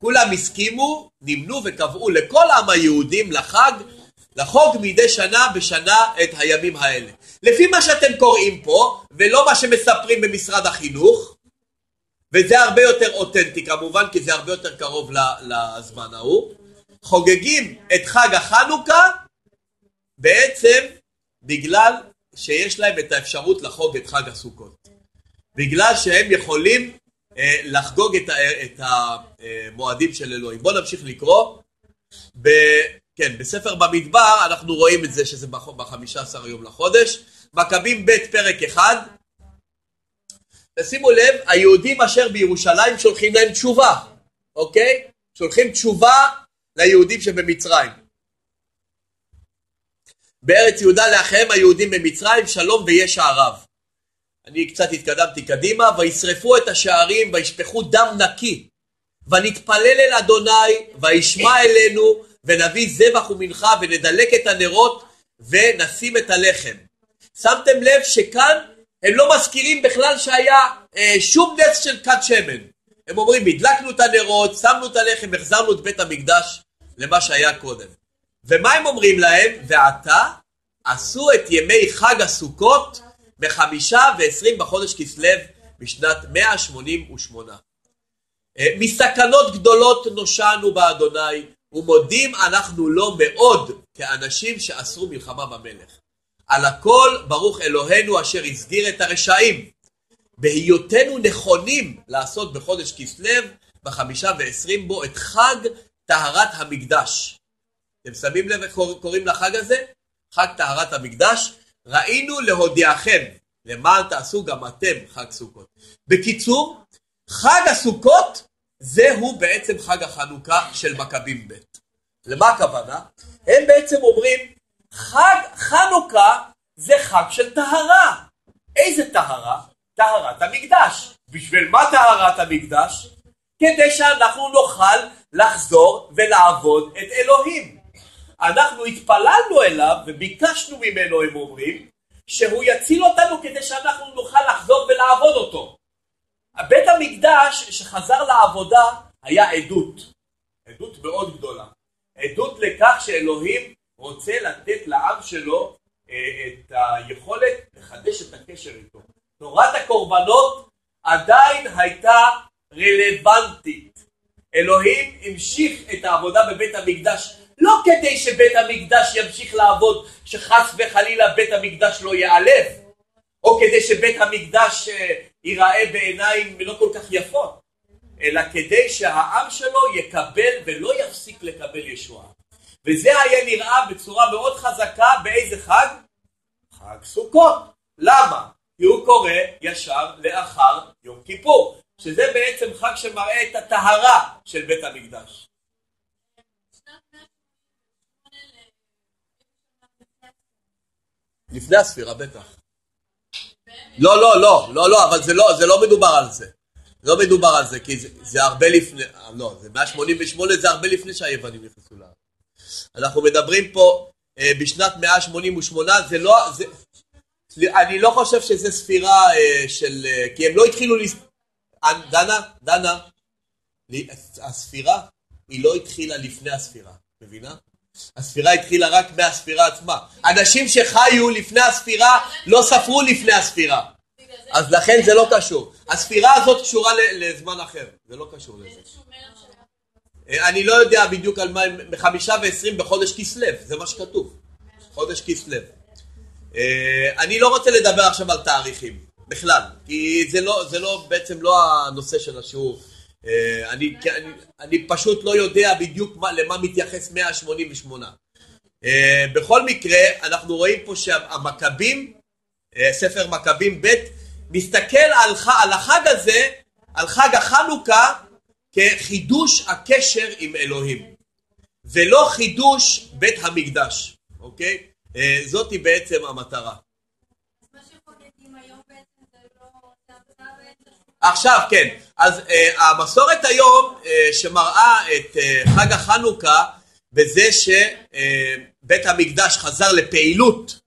כולם הסכימו, נמנו וקבעו לכל עם היהודים לחג, לחוג מדי שנה בשנה את הימים האלה. לפי מה שאתם קוראים פה, ולא מה שמספרים במשרד החינוך, וזה הרבה יותר אותנטי כמובן, כי זה הרבה יותר קרוב לזמן ההוא, חוגגים את חג החנוכה בעצם בגלל שיש להם את האפשרות לחוג את חג הסוכות. בגלל שהם יכולים לחגוג את, המועדים של אלוהים. בואו נמשיך לקרוא. ב, כן, בספר במדבר אנחנו רואים את זה שזה בחמישה עשר יום לחודש. מכבים ב' פרק אחד. ושימו לב, היהודים אשר בירושלים שולחים להם תשובה, אוקיי? שולחים תשובה ליהודים שבמצרים. בארץ יהודה לאחיהם היהודים במצרים, שלום וישע רב. אני קצת התקדמתי קדימה, וישרפו את השערים וישפכו דם נקי, ונתפלל אל אדוני, וישמע אלינו, ונביא זבח ומנחה, ונדלק את הנרות, ונשים את הלחם. שמתם לב שכאן הם לא מזכירים בכלל שהיה אה, שום נס של כת שמן. הם אומרים, הדלקנו את הנרות, שמנו את הלחם, החזרנו את בית המקדש למה שהיה קודם. ומה הם אומרים להם? ועתה עשו את ימי חג הסוכות בחמישה ועשרים בחודש כסלו בשנת 188. אה, מסכנות גדולות נושענו באדוני ומודים אנחנו לו מאוד כאנשים שאסרו מלחמה במלך. על הכל ברוך אלוהינו אשר הסגיר את הרשעים. בהיותנו נכונים לעשות בחודש כסלו בחמישה ועשרים בו את חג טהרת המקדש. אתם שמים לב איך קוראים לחג הזה? חג טהרת המקדש. ראינו להודיעכם, למען תעשו גם אתם חג סוכות. בקיצור, חג הסוכות זהו בעצם חג החנוכה של מכבים ב'. למה הכוונה? הם בעצם אומרים, חג חנוכה זה חג של טהרה. איזה טהרה? טהרת המקדש. בשביל מה טהרת המקדש? כדי שאנחנו נוכל לחזור ולעבוד את אלוהים. אנחנו התפללנו אליו וביקשנו ממנו, הם אומרים, שהוא יציל אותנו כדי שאנחנו נוכל לחזור ולעבוד אותו. בית המקדש שחזר לעבודה היה עדות, עדות מאוד גדולה. עדות לכך שאלוהים רוצה לתת לעם שלו אה, את היכולת לחדש את הקשר איתו. תורת הקורבנות עדיין הייתה רלוונטית. אלוהים המשיך את העבודה בבית המקדש לא כדי שבית המקדש ימשיך לעבוד, שחס וחלילה בית המקדש לא ייעלב, או כדי שבית המקדש אה, ייראה בעיניים לא כל כך יפות, אלא כדי שהעם שלו יקבל ולא יפסיק לקבל ישועה. וזה היה נראה בצורה מאוד חזקה באיזה חג? חג סוכות. למה? כי הוא קורא ישר לאחר יום כיפור, שזה בעצם חג שמראה את הטהרה של בית המקדש. לפני הספירה, בטח. לא, לא, לא, לא, לא, אבל זה לא, זה לא מדובר על זה. לא מדובר על זה, כי זה, זה הרבה לפני, לא, זה 188 זה הרבה לפני שהיוונים נכנסו לארץ. אנחנו מדברים פה אה, בשנת 188, זה לא, זה, אני לא חושב שזה ספירה אה, של, אה, כי הם לא התחילו, לס... אה, דנה, דנה, הספירה היא לא התחילה לפני הספירה, מבינה? הספירה התחילה רק מהספירה עצמה. אנשים שחיו לפני הספירה לא ספרו לפני הספירה. אז לכן זה לא קשור. הספירה הזאת קשורה לזמן אחר, זה לא קשור לזה. אני לא יודע בדיוק על מה, מחמישה ועשרים בחודש כסלו, זה מה שכתוב. חודש כסלו. אה, אני לא רוצה לדבר עכשיו על תאריכים, בכלל, כי זה לא, זה לא, בעצם לא הנושא של השיעור. אה, אני, אני, אני פשוט לא יודע בדיוק מה, למה מתייחס 188. בכל מקרה, אנחנו רואים פה שהמכבים, ספר מכבים ב', מסתכל על, על החג הזה, על חג החנוכה, כחידוש הקשר עם אלוהים, ולא חידוש בית המקדש, אוקיי? אה, זאתי בעצם המטרה. עכשיו כן, אז uh, המסורת היום uh, שמראה את uh, חג החנוכה בזה שבית uh, המקדש חזר לפעילות,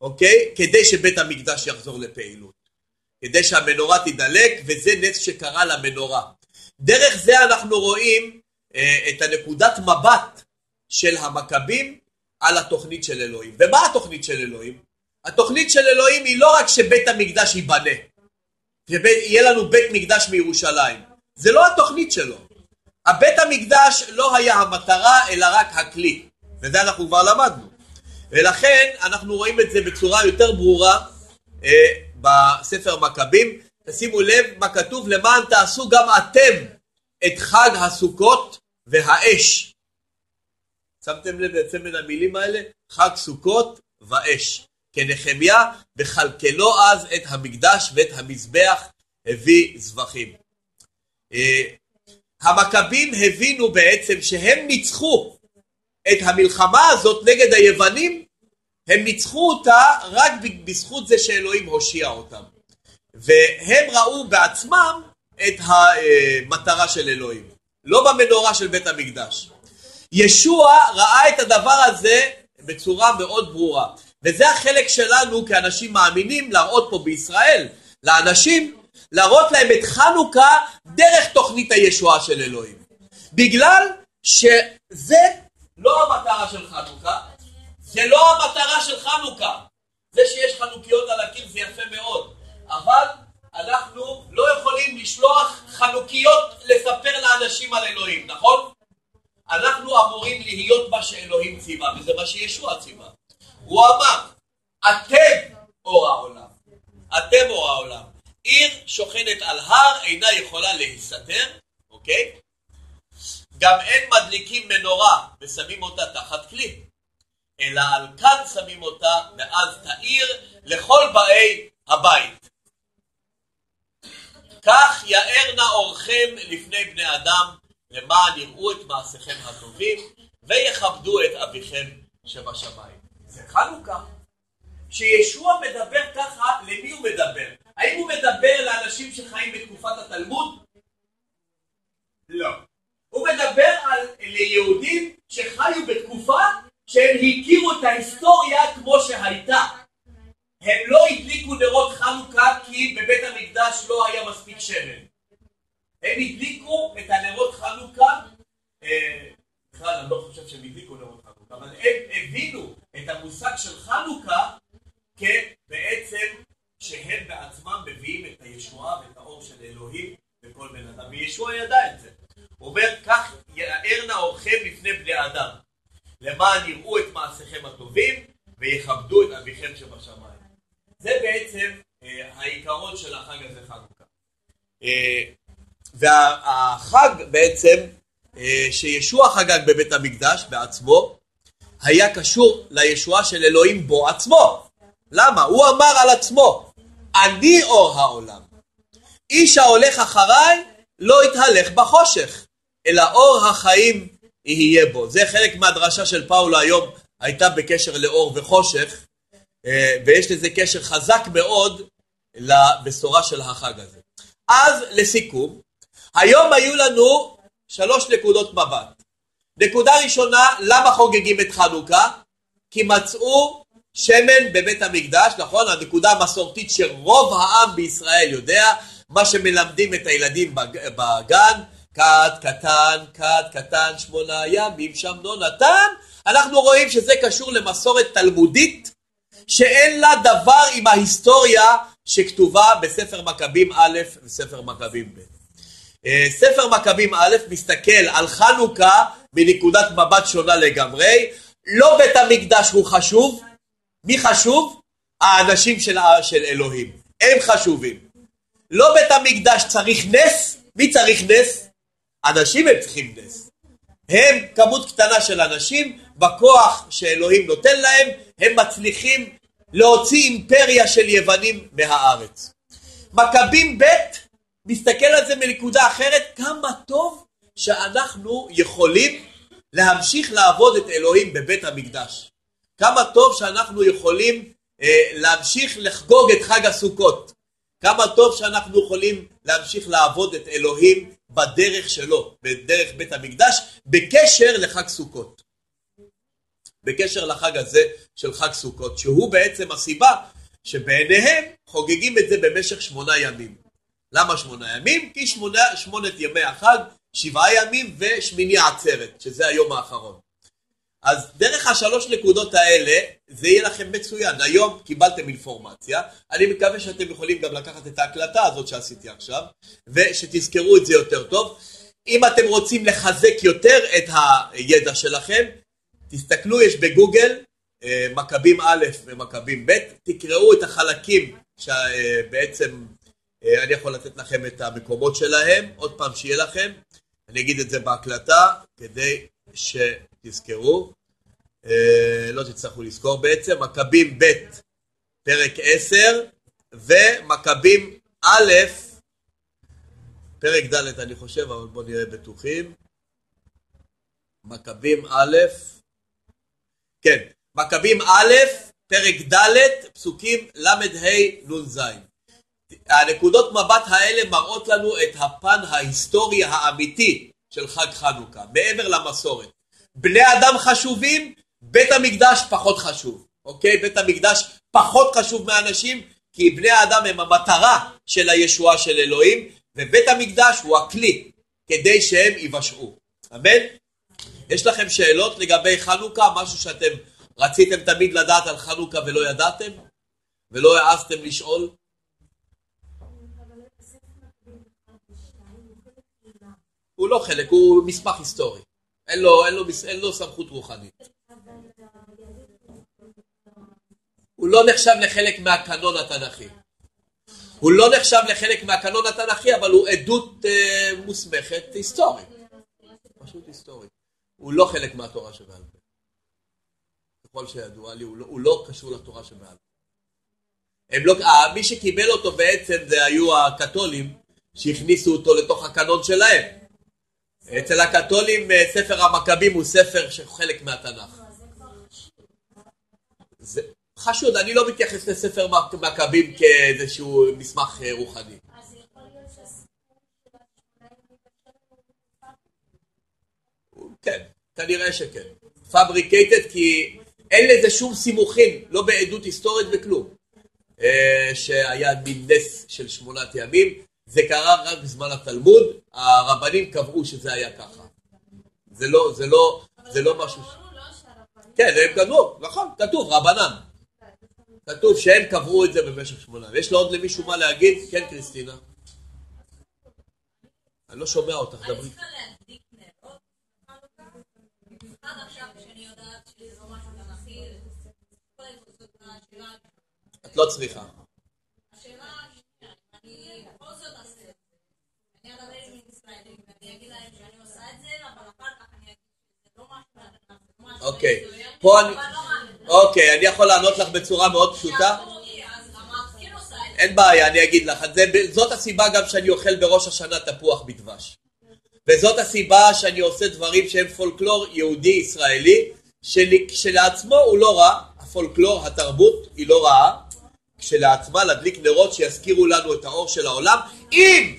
אוקיי? כדי שבית המקדש יחזור לפעילות. כדי שהמנורה תידלק, וזה נס שקרה למנורה. דרך זה אנחנו רואים אה, את הנקודת מבט של המכבים על התוכנית של אלוהים. ומה התוכנית של אלוהים? התוכנית של אלוהים היא לא רק שבית המקדש ייבנה, ויהיה לנו בית מקדש מירושלים. זה לא התוכנית שלו. הבית המקדש לא היה המטרה, אלא רק הכלי. וזה אנחנו כבר למדנו. ולכן אנחנו רואים את זה בצורה יותר ברורה אה, בספר מכבים. תשימו לב מה כתוב, למען תעשו גם אתם את חג הסוכות והאש. שמתם לב לצמד המילים האלה? חג סוכות ואש. כנחמיה בכלכלו אז את המקדש ואת המזבח הביא זבחים. אה, המכבים הבינו בעצם שהם ניצחו את המלחמה הזאת נגד היוונים, הם ניצחו אותה רק בזכות זה שאלוהים הושיע אותם. והם ראו בעצמם את המטרה של אלוהים, לא במנורה של בית המקדש. ישוע ראה את הדבר הזה בצורה מאוד ברורה, וזה החלק שלנו כאנשים מאמינים להראות פה בישראל, לאנשים, להראות להם את חנוכה דרך תוכנית הישועה של אלוהים. בגלל שזה לא המטרה של חנוכה, זה לא המטרה של חנוכה. זה שיש חנוכיות על הקיר זה יפה מאוד, אבל אנחנו לא יכולים לשלוח חנוכיות לספר לאנשים על אלוהים, נכון? אנחנו אמורים להיות מה שאלוהים ציווה, וזה מה שישוע ציווה. הוא אמר, אתם אור העולם. אתם אור העולם. עיר שוכנת על הר אינה יכולה להסתתר, אוקיי? גם אין מדליקים מנורה ושמים אותה תחת כלי, אלא על כאן שמים אותה, ואז תאיר לכל באי הבית. כך יאר נא אורכם לפני בני אדם, למען יראו את מעשיכם הטובים, ויכבדו את אביכם שבשמיים. זה חנוכה. כשישוע מדבר ככה, למי הוא מדבר? האם הוא מדבר לאנשים שחיים בתקופת התלמוד? לא. הוא מדבר על, ליהודים שחיו בתקופה שהם הכירו את ההיסטוריה כמו שהייתה. הם לא הדליקו נרות חנוכה כי בבית המקדש לא היה מספיק שמן. הם הדליקו את הנרות חנוכה, אה, בכלל אני לא חושב שהם הדליקו נרות אבל הם הבינו את המושג של חנוכה כבעצם שהם בעצמם מביאים את הישועה ואת האור של אלוהים לכל בן אדם, וישוע ידע את זה. הוא אומר, כך יאר נא אורכם לפני בני אדם, למען יראו את מעשיכם הטובים ויכבדו את אביכם שבשמיים. זה בעצם אה, העיקרון של החג הזה חנוכה. אה, והחג בעצם אה, שישוע חגג בבית המקדש בעצמו היה קשור לישועה של אלוהים בו עצמו. למה? הוא אמר על עצמו, אני אור העולם. איש ההולך אחריי לא יתהלך בחושך, אלא אור החיים יהיה בו. זה חלק מהדרשה של פאולו היום הייתה בקשר לאור וחושך, אה, ויש לזה קשר חזק מאוד לבשורה של החג הזה. אז לסיכום, היום היו לנו שלוש נקודות מבט. נקודה ראשונה, למה חוגגים את חנוכה? כי מצאו שמן בבית המקדש, נכון? הנקודה המסורתית שרוב העם בישראל יודע, מה שמלמדים את הילדים בגן, כת קטן, כת קטן, שמונה ימים, שם לא נתן, אנחנו רואים שזה קשור למסורת תלמודית שאין לה דבר עם ההיסטוריה שכתובה בספר מכבים א' וספר מכבים ב'. אה, ספר מכבים א' מסתכל על חנוכה מנקודת מבט שונה לגמרי, לא בית המקדש הוא חשוב, מי חשוב? האנשים של, של אלוהים, הם חשובים. לא בית המקדש צריך נס, מי צריך נס? אנשים הם צריכים נס. הם כמות קטנה של אנשים, בכוח שאלוהים נותן להם, הם מצליחים להוציא אימפריה של יוונים מהארץ. מכבים ב' מסתכל על זה מנקודה אחרת, כמה טוב שאנחנו יכולים להמשיך לעבוד את אלוהים בבית המקדש. כמה טוב שאנחנו יכולים אה, להמשיך לחגוג את חג הסוכות. כמה טוב שאנחנו יכולים להמשיך לעבוד את אלוהים בדרך שלו, בדרך בית המקדש, בקשר לחג סוכות. בקשר לחג הזה של חג סוכות, שהוא בעצם הסיבה שבעיניהם חוגגים את זה במשך שמונה ימים. למה שמונה ימים? כי שמונה, שמונת ימי החג, שבעה ימים ושמיני עצרת, שזה היום האחרון. אז דרך השלוש נקודות האלה, זה יהיה לכם מצוין. היום קיבלתם אינפורמציה, אני מקווה שאתם יכולים גם לקחת את ההקלטה הזאת שעשיתי עכשיו, ושתזכרו את זה יותר טוב. אם אתם רוצים לחזק יותר את הידע שלכם, תסתכלו, יש בגוגל אה, מכבים א' ומכבים ב', תקראו את החלקים שבעצם אני יכול לתת לכם את המקומות שלהם, עוד פעם שיהיה לכם, אני אגיד את זה בהקלטה כדי שתזכרו, אה, לא תצטרכו לזכור בעצם, מכבים ב' פרק 10 ומכבים א' פרק ד' אני חושב, אבל בואו נראה בטוחים. מכבים א', כן, מכבים א', פרק ד', פסוקים ל"ה נ"ז. הנקודות מבט האלה מראות לנו את הפן ההיסטורי האמיתי של חג חנוכה, מעבר למסורת. בני אדם חשובים, בית המקדש פחות חשוב, אוקיי? בית המקדש פחות חשוב מאנשים, כי בני האדם הם המטרה של הישועה של אלוהים, ובית המקדש הוא הכלי כדי שהם ייוושעו. אמן? יש לכם שאלות לגבי חנוכה? משהו שאתם רציתם תמיד לדעת על חנוכה ולא ידעתם? ולא העזתם לשאול? הוא לא חלק, הוא מסמך היסטורי. אין לו, אין לו, אין לו סמכות רוחנית. הוא לא נחשב לחלק מהקנון התנ"כי. הוא לא נחשב לחלק מהקנון התנ"כי, אבל הוא עדות אה, מוסמכת היסטורית. פשוט היסטורית. הוא לא חלק מהתורה שבעל פה. ככל שידוע לי, הוא לא, הוא לא קשור לתורה שבעל פה. לא, אה, מי שקיבל אותו בעצם זה היו הקתולים שהכניסו אותו לתוך הקנון שלהם. אצל הקתולים אה, ספר המכבים הוא ספר שחלק מהתנ"ך. זה חשוד, אני לא מתייחס לספר מכבים כאיזשהו מסמך אה, רוחני. כן, כנראה שכן. פבריקייטד כי אין לזה שום סימוכים, לא בעדות היסטורית וכלום. אה, שהיה מין נס של שמונת ימים. זה קרה רק בזמן התלמוד, הרבנים קבעו שזה היה ככה. זה לא, זה לא, זה לא משהו... כן, הם כתבו, נכון, כתוב, רבנן. כתוב שהם קבעו את זה במשך שמונה. ויש לו עוד למישהו מה להגיד? כן, קריסטינה. אני לא שומע אותך, דברי. את לא צריכה. אוקיי, פה אני... אוקיי, אני יכול לענות לך בצורה מאוד פשוטה? אין בעיה, אני אגיד לך. זאת הסיבה גם שאני אוכל בראש השנה תפוח בדבש. וזאת הסיבה שאני עושה דברים שהם פולקלור יהודי-ישראלי, שלעצמו הוא לא רע, הפולקלור, התרבות, היא לא רעה, כשלעצמה להדליק נרות שיזכירו לנו את האור של העולם. אם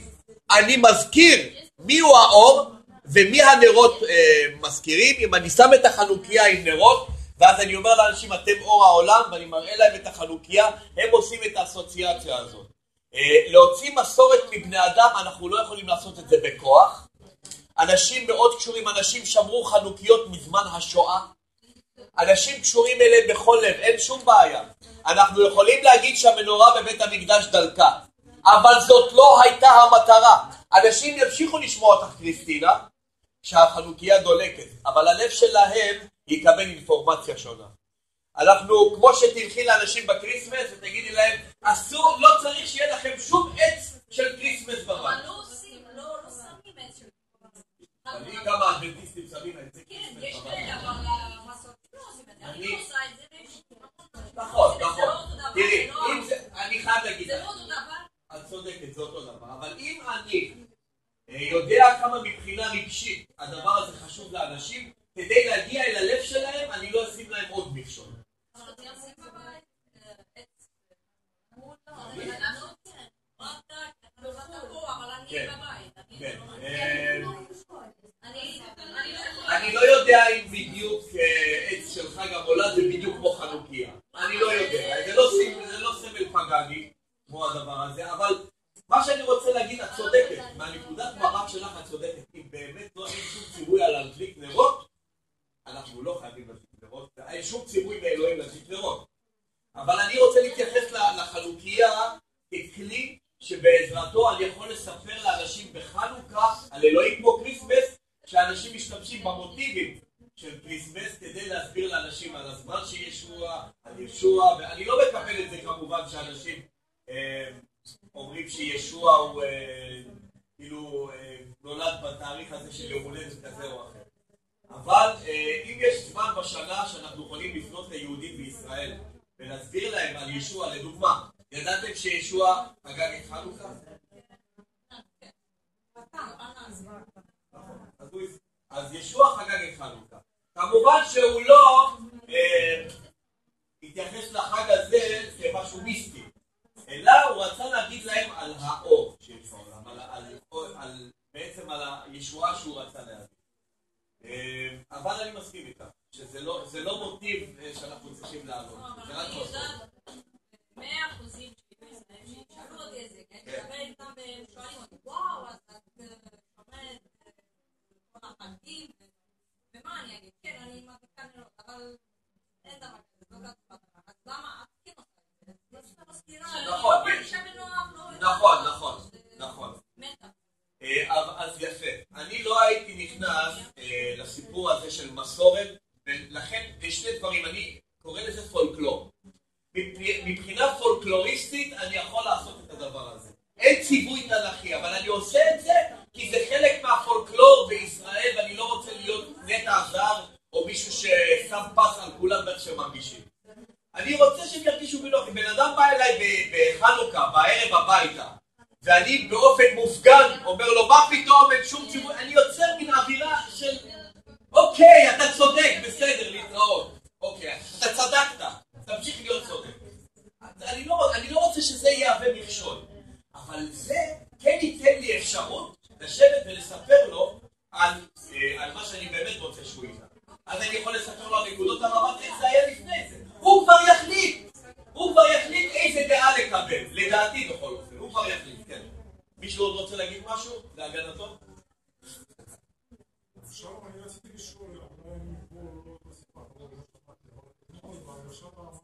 אני מזכיר מיהו האור ומי הנרות אה, מזכירים, אם אני שם את החנוכיה עם נרות, ואז אני אומר לאנשים אתם אור העולם ואני מראה להם את החנוכיה, הם עושים את האסוציאציה הזאת. אה, להוציא מסורת מבני אדם אנחנו לא יכולים לעשות את זה בכוח. אנשים מאוד קשורים, אנשים שמרו חנוכיות מזמן השואה. אנשים קשורים אליהם בכל לב, אין שום בעיה. אנחנו יכולים להגיד שהמנורה בבית המקדש דלקה, אבל זאת לא הייתה המטרה. אנשים ימשיכו לשמוע אותך קריסטינה, שהחנוכיה דולקת, אבל הלב שלהם יקבל אינפורמציה שונה. אנחנו, כמו שתלכי לאנשים בכריסמס ותגידי להם, אסור, לא צריך שיהיה לכם שום עץ של כריסמס בבית. אבל לא עושים, לא לא שמים עץ של... אני כמה אדבנטיסטים שמים זה כן, כריסמס בבית. אני אני- זה לא דבר, תראי, לא- אם זה, אני חייב להגיד זה לא אותו דבר. את צודקת, זה אותו דבר, אבל אם אני אה, יודע כמה מבחינה רגשית הדבר הזה חשוב לאנשים, כדי להגיע אל הלב שלהם, אני לא אשים להם עוד מכשול. אבל עושים בבית, אה, אני. בבית. אני. לא- לא. אני לא יודע אם בדיוק אה, עץ של חג המולד זה בדיוק כמו חנוכיה. אני לא יודע, זה לא סימ- זה לא סמל פגאני כמו הדבר הזה, אבל מה שאני רוצה להגיד, את צודקת. מהנקודת מבט שלך את צודקת. אם באמת לא אין שום ציווי על להדליק נרות, אנחנו לא חייבים להדליק נרות. אין שום ציווי מאלוהים להדליק נרות. אבל אני רוצה להתייחס לחנוכיה ככלי שבעזרתו אני יכול לספר לאנשים בחנוכה על אלוהים כמו כריסמס, שאנשים משתמשים במוטיבים של כריסמס כדי להסביר לאנשים על הזמן של ישוע, על ישוע, ואני לא מקבל את זה כמובן שאנשים אה, אומרים שישוע הוא אה, כאילו אה, נולד בתאריך הזה של יום הולדת כזה או אחר. אבל אה, אם יש זמן בשנה שאנחנו יכולים לפנות ליהודים בישראל ולהסביר להם על ישוע, לדוגמה, ידעתם שישוע חגג את חנוכה? אז ישוע חגג את חנוכה. כמובן שהוא לא אה, התייחס לחג הזה כמשהו מיסטי, אלא הוא רצה להגיד להם על האור שיש בעולם, על, על, על, בעצם על הישועה שהוא רצה להגיד. אה, אבל אני מסכים איתך, שזה לא, לא מוטיב אה, שאנחנו צריכים לעלות, זה רק מאה אחוזים אותי את זה, כי אני כן. והם שואלים אותי, וואו, אז את אה, אה? כן, לא כן נכון, לא כן. לא. נכון, נכון, נכון. אה, לא אה, מבחינה פולקלוריסטית אני יכול לעשות את הדבר הזה. אין ציווי תנ"כי, אבל אני עושה את זה כי זה חלק מהפולקלור בישראל, ואני לא רוצה להיות נטע זר, או מישהו ששם פס על כולם באיך שהם מרגישים. אני רוצה שהם ירגישו בנוח. אם בן אדם בא אליי בחנוכה, בערב הביתה, ואני באופן מופגן אומר לו, מה פתאום, אין שום ציווי, אני יוצר מן אווירה של, אוקיי, אתה צודק, בסדר, להתראות. אוקיי, אתה צדקת, תמשיך להיות צודק. אני לא, אני לא רוצה שזה יהווה מכשול, אבל זה כן ייתן לי אפשרות לשבת ולספר לו על, אה, על מה שאני באמת רוצה שהוא ידע. אז אני יכול לספר לו על נקודות המבט, איך זה היה לפני זה. הוא כבר יחליט, הוא כבר יחליט איזה דעה לקבל, לדעתי בכל אופן, הוא כבר יחליט, כן. מישהו עוד רוצה להגיד משהו להגנתו? עכשיו אני רציתי לשאול, אולי אני פה לא בסיפור, אבל לא שמעתי, אבל אתמול בהרגשה אמרת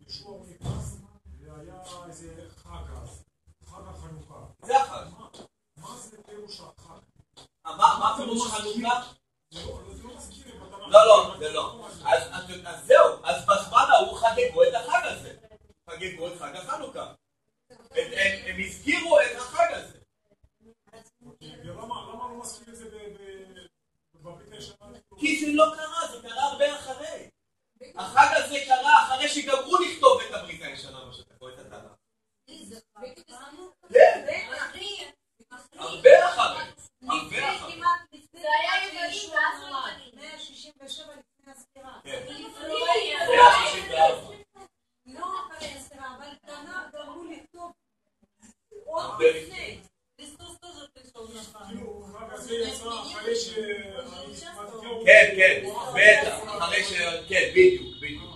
שישוע הוא נכנס והיה איזה חג אז, חג החנוכה. זה החג. מה- מה זה פירוש החג? מה מה פירוש חנוכה? זה לא זה לא מזכיר לי בתנ"ך. לא, לא, זה לא. אז, אז, אז זהו, אז בזמן ההוא חגגו את החג הזה. חגגו את חג החנוכה. הם, הם, הם הזכירו את החג הזה. ולמה למה לא מזכיר את זה ב- ב- בברית הישנה? כי זה לא קרה, זה קרה הרבה אחרי. החג הזה קרה אחרי שגמרו לכתוב את הברית הישנה, מה שאתה קורא את התנ"ך. כן, הרבה אחרי. הרבה אחרי. זה היה יוונים ואז יוונים. 167 לפני הספירה. כן. לפני- 164. לא אחרי הספירה, אבל כן, כן, בטח, אחרי ש... כן, בדיוק, בדיוק.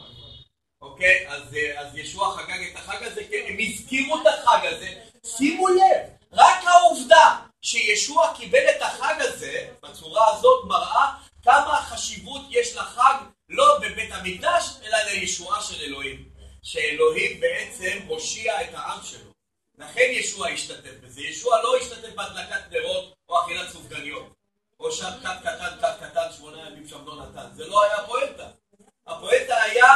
אוקיי? אז, אה, ישוע חגג את החג הזה, כן, הם הזכירו את החג הזה. שימו לב, רק העובדה שישוע קיבל את החג הזה, בצורה הזאת מראה כמה חשיבות יש לחג לא בבית המקדש, אלא לישועה של אלוהים. שאלוהים בעצם מושיע את העם שלו. לכן ישוע השתתף בזה. ישוע לא השתתף בהדלקת נרות או אכילת סופגניות. או שם כת קטן, כת קטן, שמונה ימים שם לא נתן. זה לא היה הפואנטה. הפואנטה היה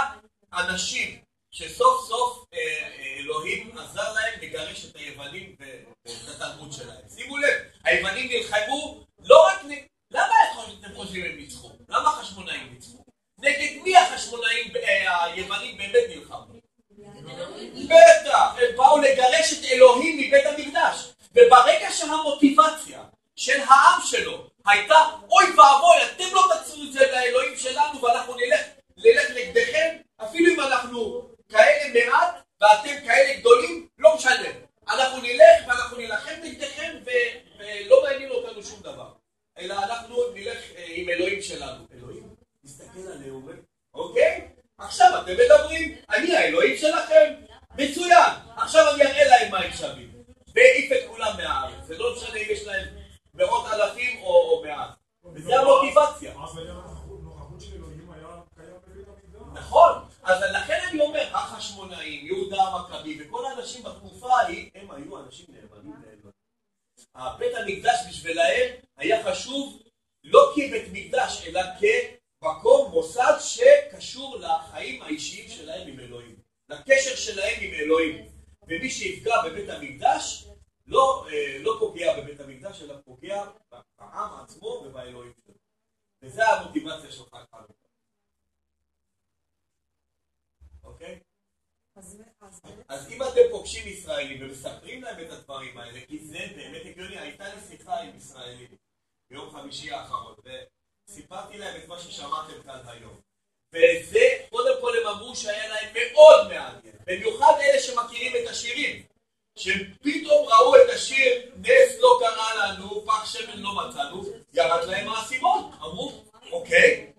אנשים שסוף סוף אה, אה, אלוהים עזר להם לגרש את היוונים ואת התרבות שלהם. שימו לב, היוונים נלחמו לא רק נגד... למה אתם חושבים הם ניצחו? למה החשמונאים ניצחו? נגד מי החשמונאים, אה, היוונים באמת נלחמו? בטח, הם באו לגרש את אלוהים מבית המקדש. וברגע שהמוטיבציה של העם שלו הייתה, אוי ואבוי, אתם לא תצאו את זה לאלוהים שלנו ואנחנו נלך, נלך נגדכם, אפילו אם אנחנו כאלה מעט ואתם כאלה גדולים, לא משנה. אנחנו נלך ואנחנו נילחם נגדכם ולא מעניין אותנו שום דבר. אלא אנחנו נלך אה, עם אלוהים שלנו. אלוהים, מסתכל עלינו, אוקיי? עכשיו אתם מדברים, אני האלוהים שלכם? מצוין. עכשיו אני אראה להם מה הם שווים. והעיף את כולם מהארץ. זה לא משנה אם יש להם מאות אלפים או, מעט. וזה המוטיבציה. המקדש. נכון. אז לכן אני אומר, החשמונאים, יהודה המכבי וכל האנשים בתקופה ההיא, הם היו אנשים נאמנים לאלוהים. בית המקדש בשבילהם היה חשוב לא כבית מקדש, אלא כמקום, מוסד שקשור לחיים האישיים שלהם עם אלוהים. לקשר שלהם עם אלוהים. ומי שיפגע בבית המקדש, לא, אה, לא פוגע בבית המקדש, אלא פוגע בעם עצמו ובאלוהים שלו. וזה המוטיבציה שלך חנוכה. אוקיי? אז אם אתם פוגשים ישראלים ומספרים להם את הדברים האלה, כי זה באמת הגיוני, הייתה לי שיחה עם ישראלים ביום חמישי האחרון, וסיפרתי להם את מה ששמעתם כאן היום. וזה, קודם כל הם אמרו שהיה להם מאוד מעניין, במיוחד אלה שמכירים את השירים, שפתאום ראו את השיר נס לא קרה לנו, פח שמן לא מצאנו, ירד להם האסימון, אמרו, אוקיי,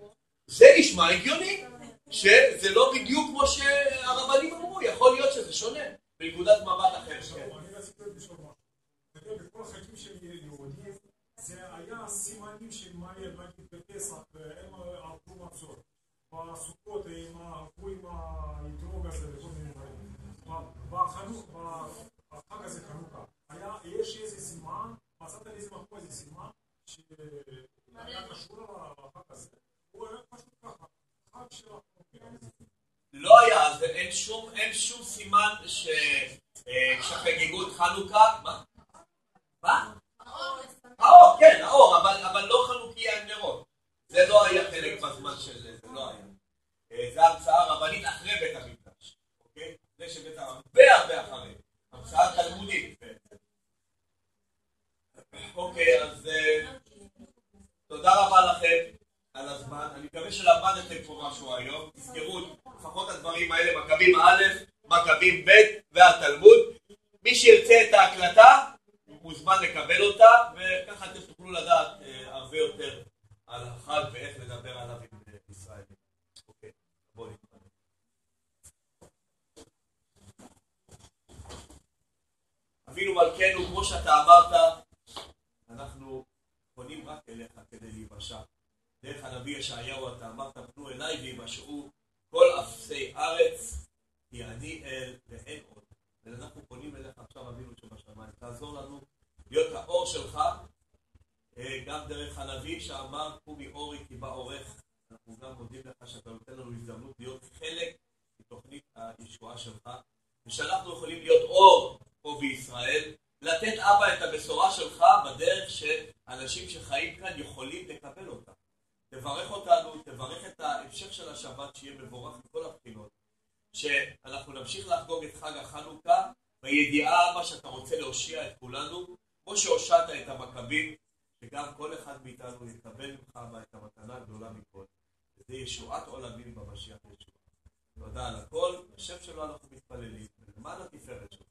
זה נשמע הגיוני, שזה לא בדיוק כמו שהרבנים אמרו, יכול להיות שזה שונה, בנקודת מבט אחרת. בכל החגים של יהודים, זה היה סימנים של יהיה, נגיד בפסח, הם הלכו מצות. בסוכות הם הלכו עם האתרוג הזה וכל מיני דברים. בחנוך, בחג הזה חנוכה, היה, יש איזה סימן, מצאת לי איזה מקום, איזה סימן, שהיה קשור לחג הזה. הוא היה פשוט ככה, חג של לא היה, אז אין שום, אין שום סימן ש... אה, כשחגגו את חנוכה, מה? מה? האור, כן, האור, אבל, אבל לא חנוכיה עם נרות. זה לא היה חלק בזמן של זה, זה לא היה. אה, זה המצאה רבנית אחרי בית המקדש, אוקיי? זה שבית הרבה הרבה אחרי. המצאה תלמודית. אוקיי, אז אה, תודה רבה לכם על הזמן. אני מקווה שלמדתם פה משהו היום. תזכרו לפחות הדברים האלה, מכבים א', מכבים ב' והתלמוד. מי שירצה את ההקלטה, מוזמן לקבל אותה, וככה אתם תוכלו לדעת אה, הרבה יותר על החג ואיך לדבר עליו עם אה, ישראלים. אוקיי, בואו נתקדם. אבינו מלכנו, כמו שאתה אמרת, אנחנו פונים רק אליך כדי להיוושע. דרך הנביא ישעיהו אתה אמרת, פנו אליי וימשעו כל אפסי ארץ, כי אני אל ואין עוד. ואנחנו פונים אליך עכשיו אבינו שבשמיים. תעזור לנו להיות האור שלך, אה, גם דרך הנביא שאמר, קומי אורי כי בא אורך. אנחנו גם מודים לך שאתה נותן לנו הזדמנות להיות חלק מתוכנית הישועה שלך, ושאנחנו יכולים להיות אור פה בישראל, לתת אבא את הבשורה שלך בדרך שאנשים שחיים כאן יכולים לקבל אותה. תברך אותנו, תברך את ההמשך של השבת, שיהיה מבורך מכל הבחינות. שאנחנו נמשיך לחגוג את חג החנוכה, בידיעה אבא שאתה רוצה להושיע את כולנו, כמו שהושעת את המכבים, שגם כל אחד מאיתנו יקבל ממך את המתנה הגדולה מכל. וזה ישועת עולמים במשיח ישוע. תודה על הכל, בשם שלו אנחנו מתפללים, ולמען התפארת שלך.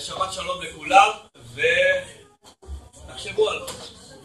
שבת שלום לכולם, ותחשבו על זה.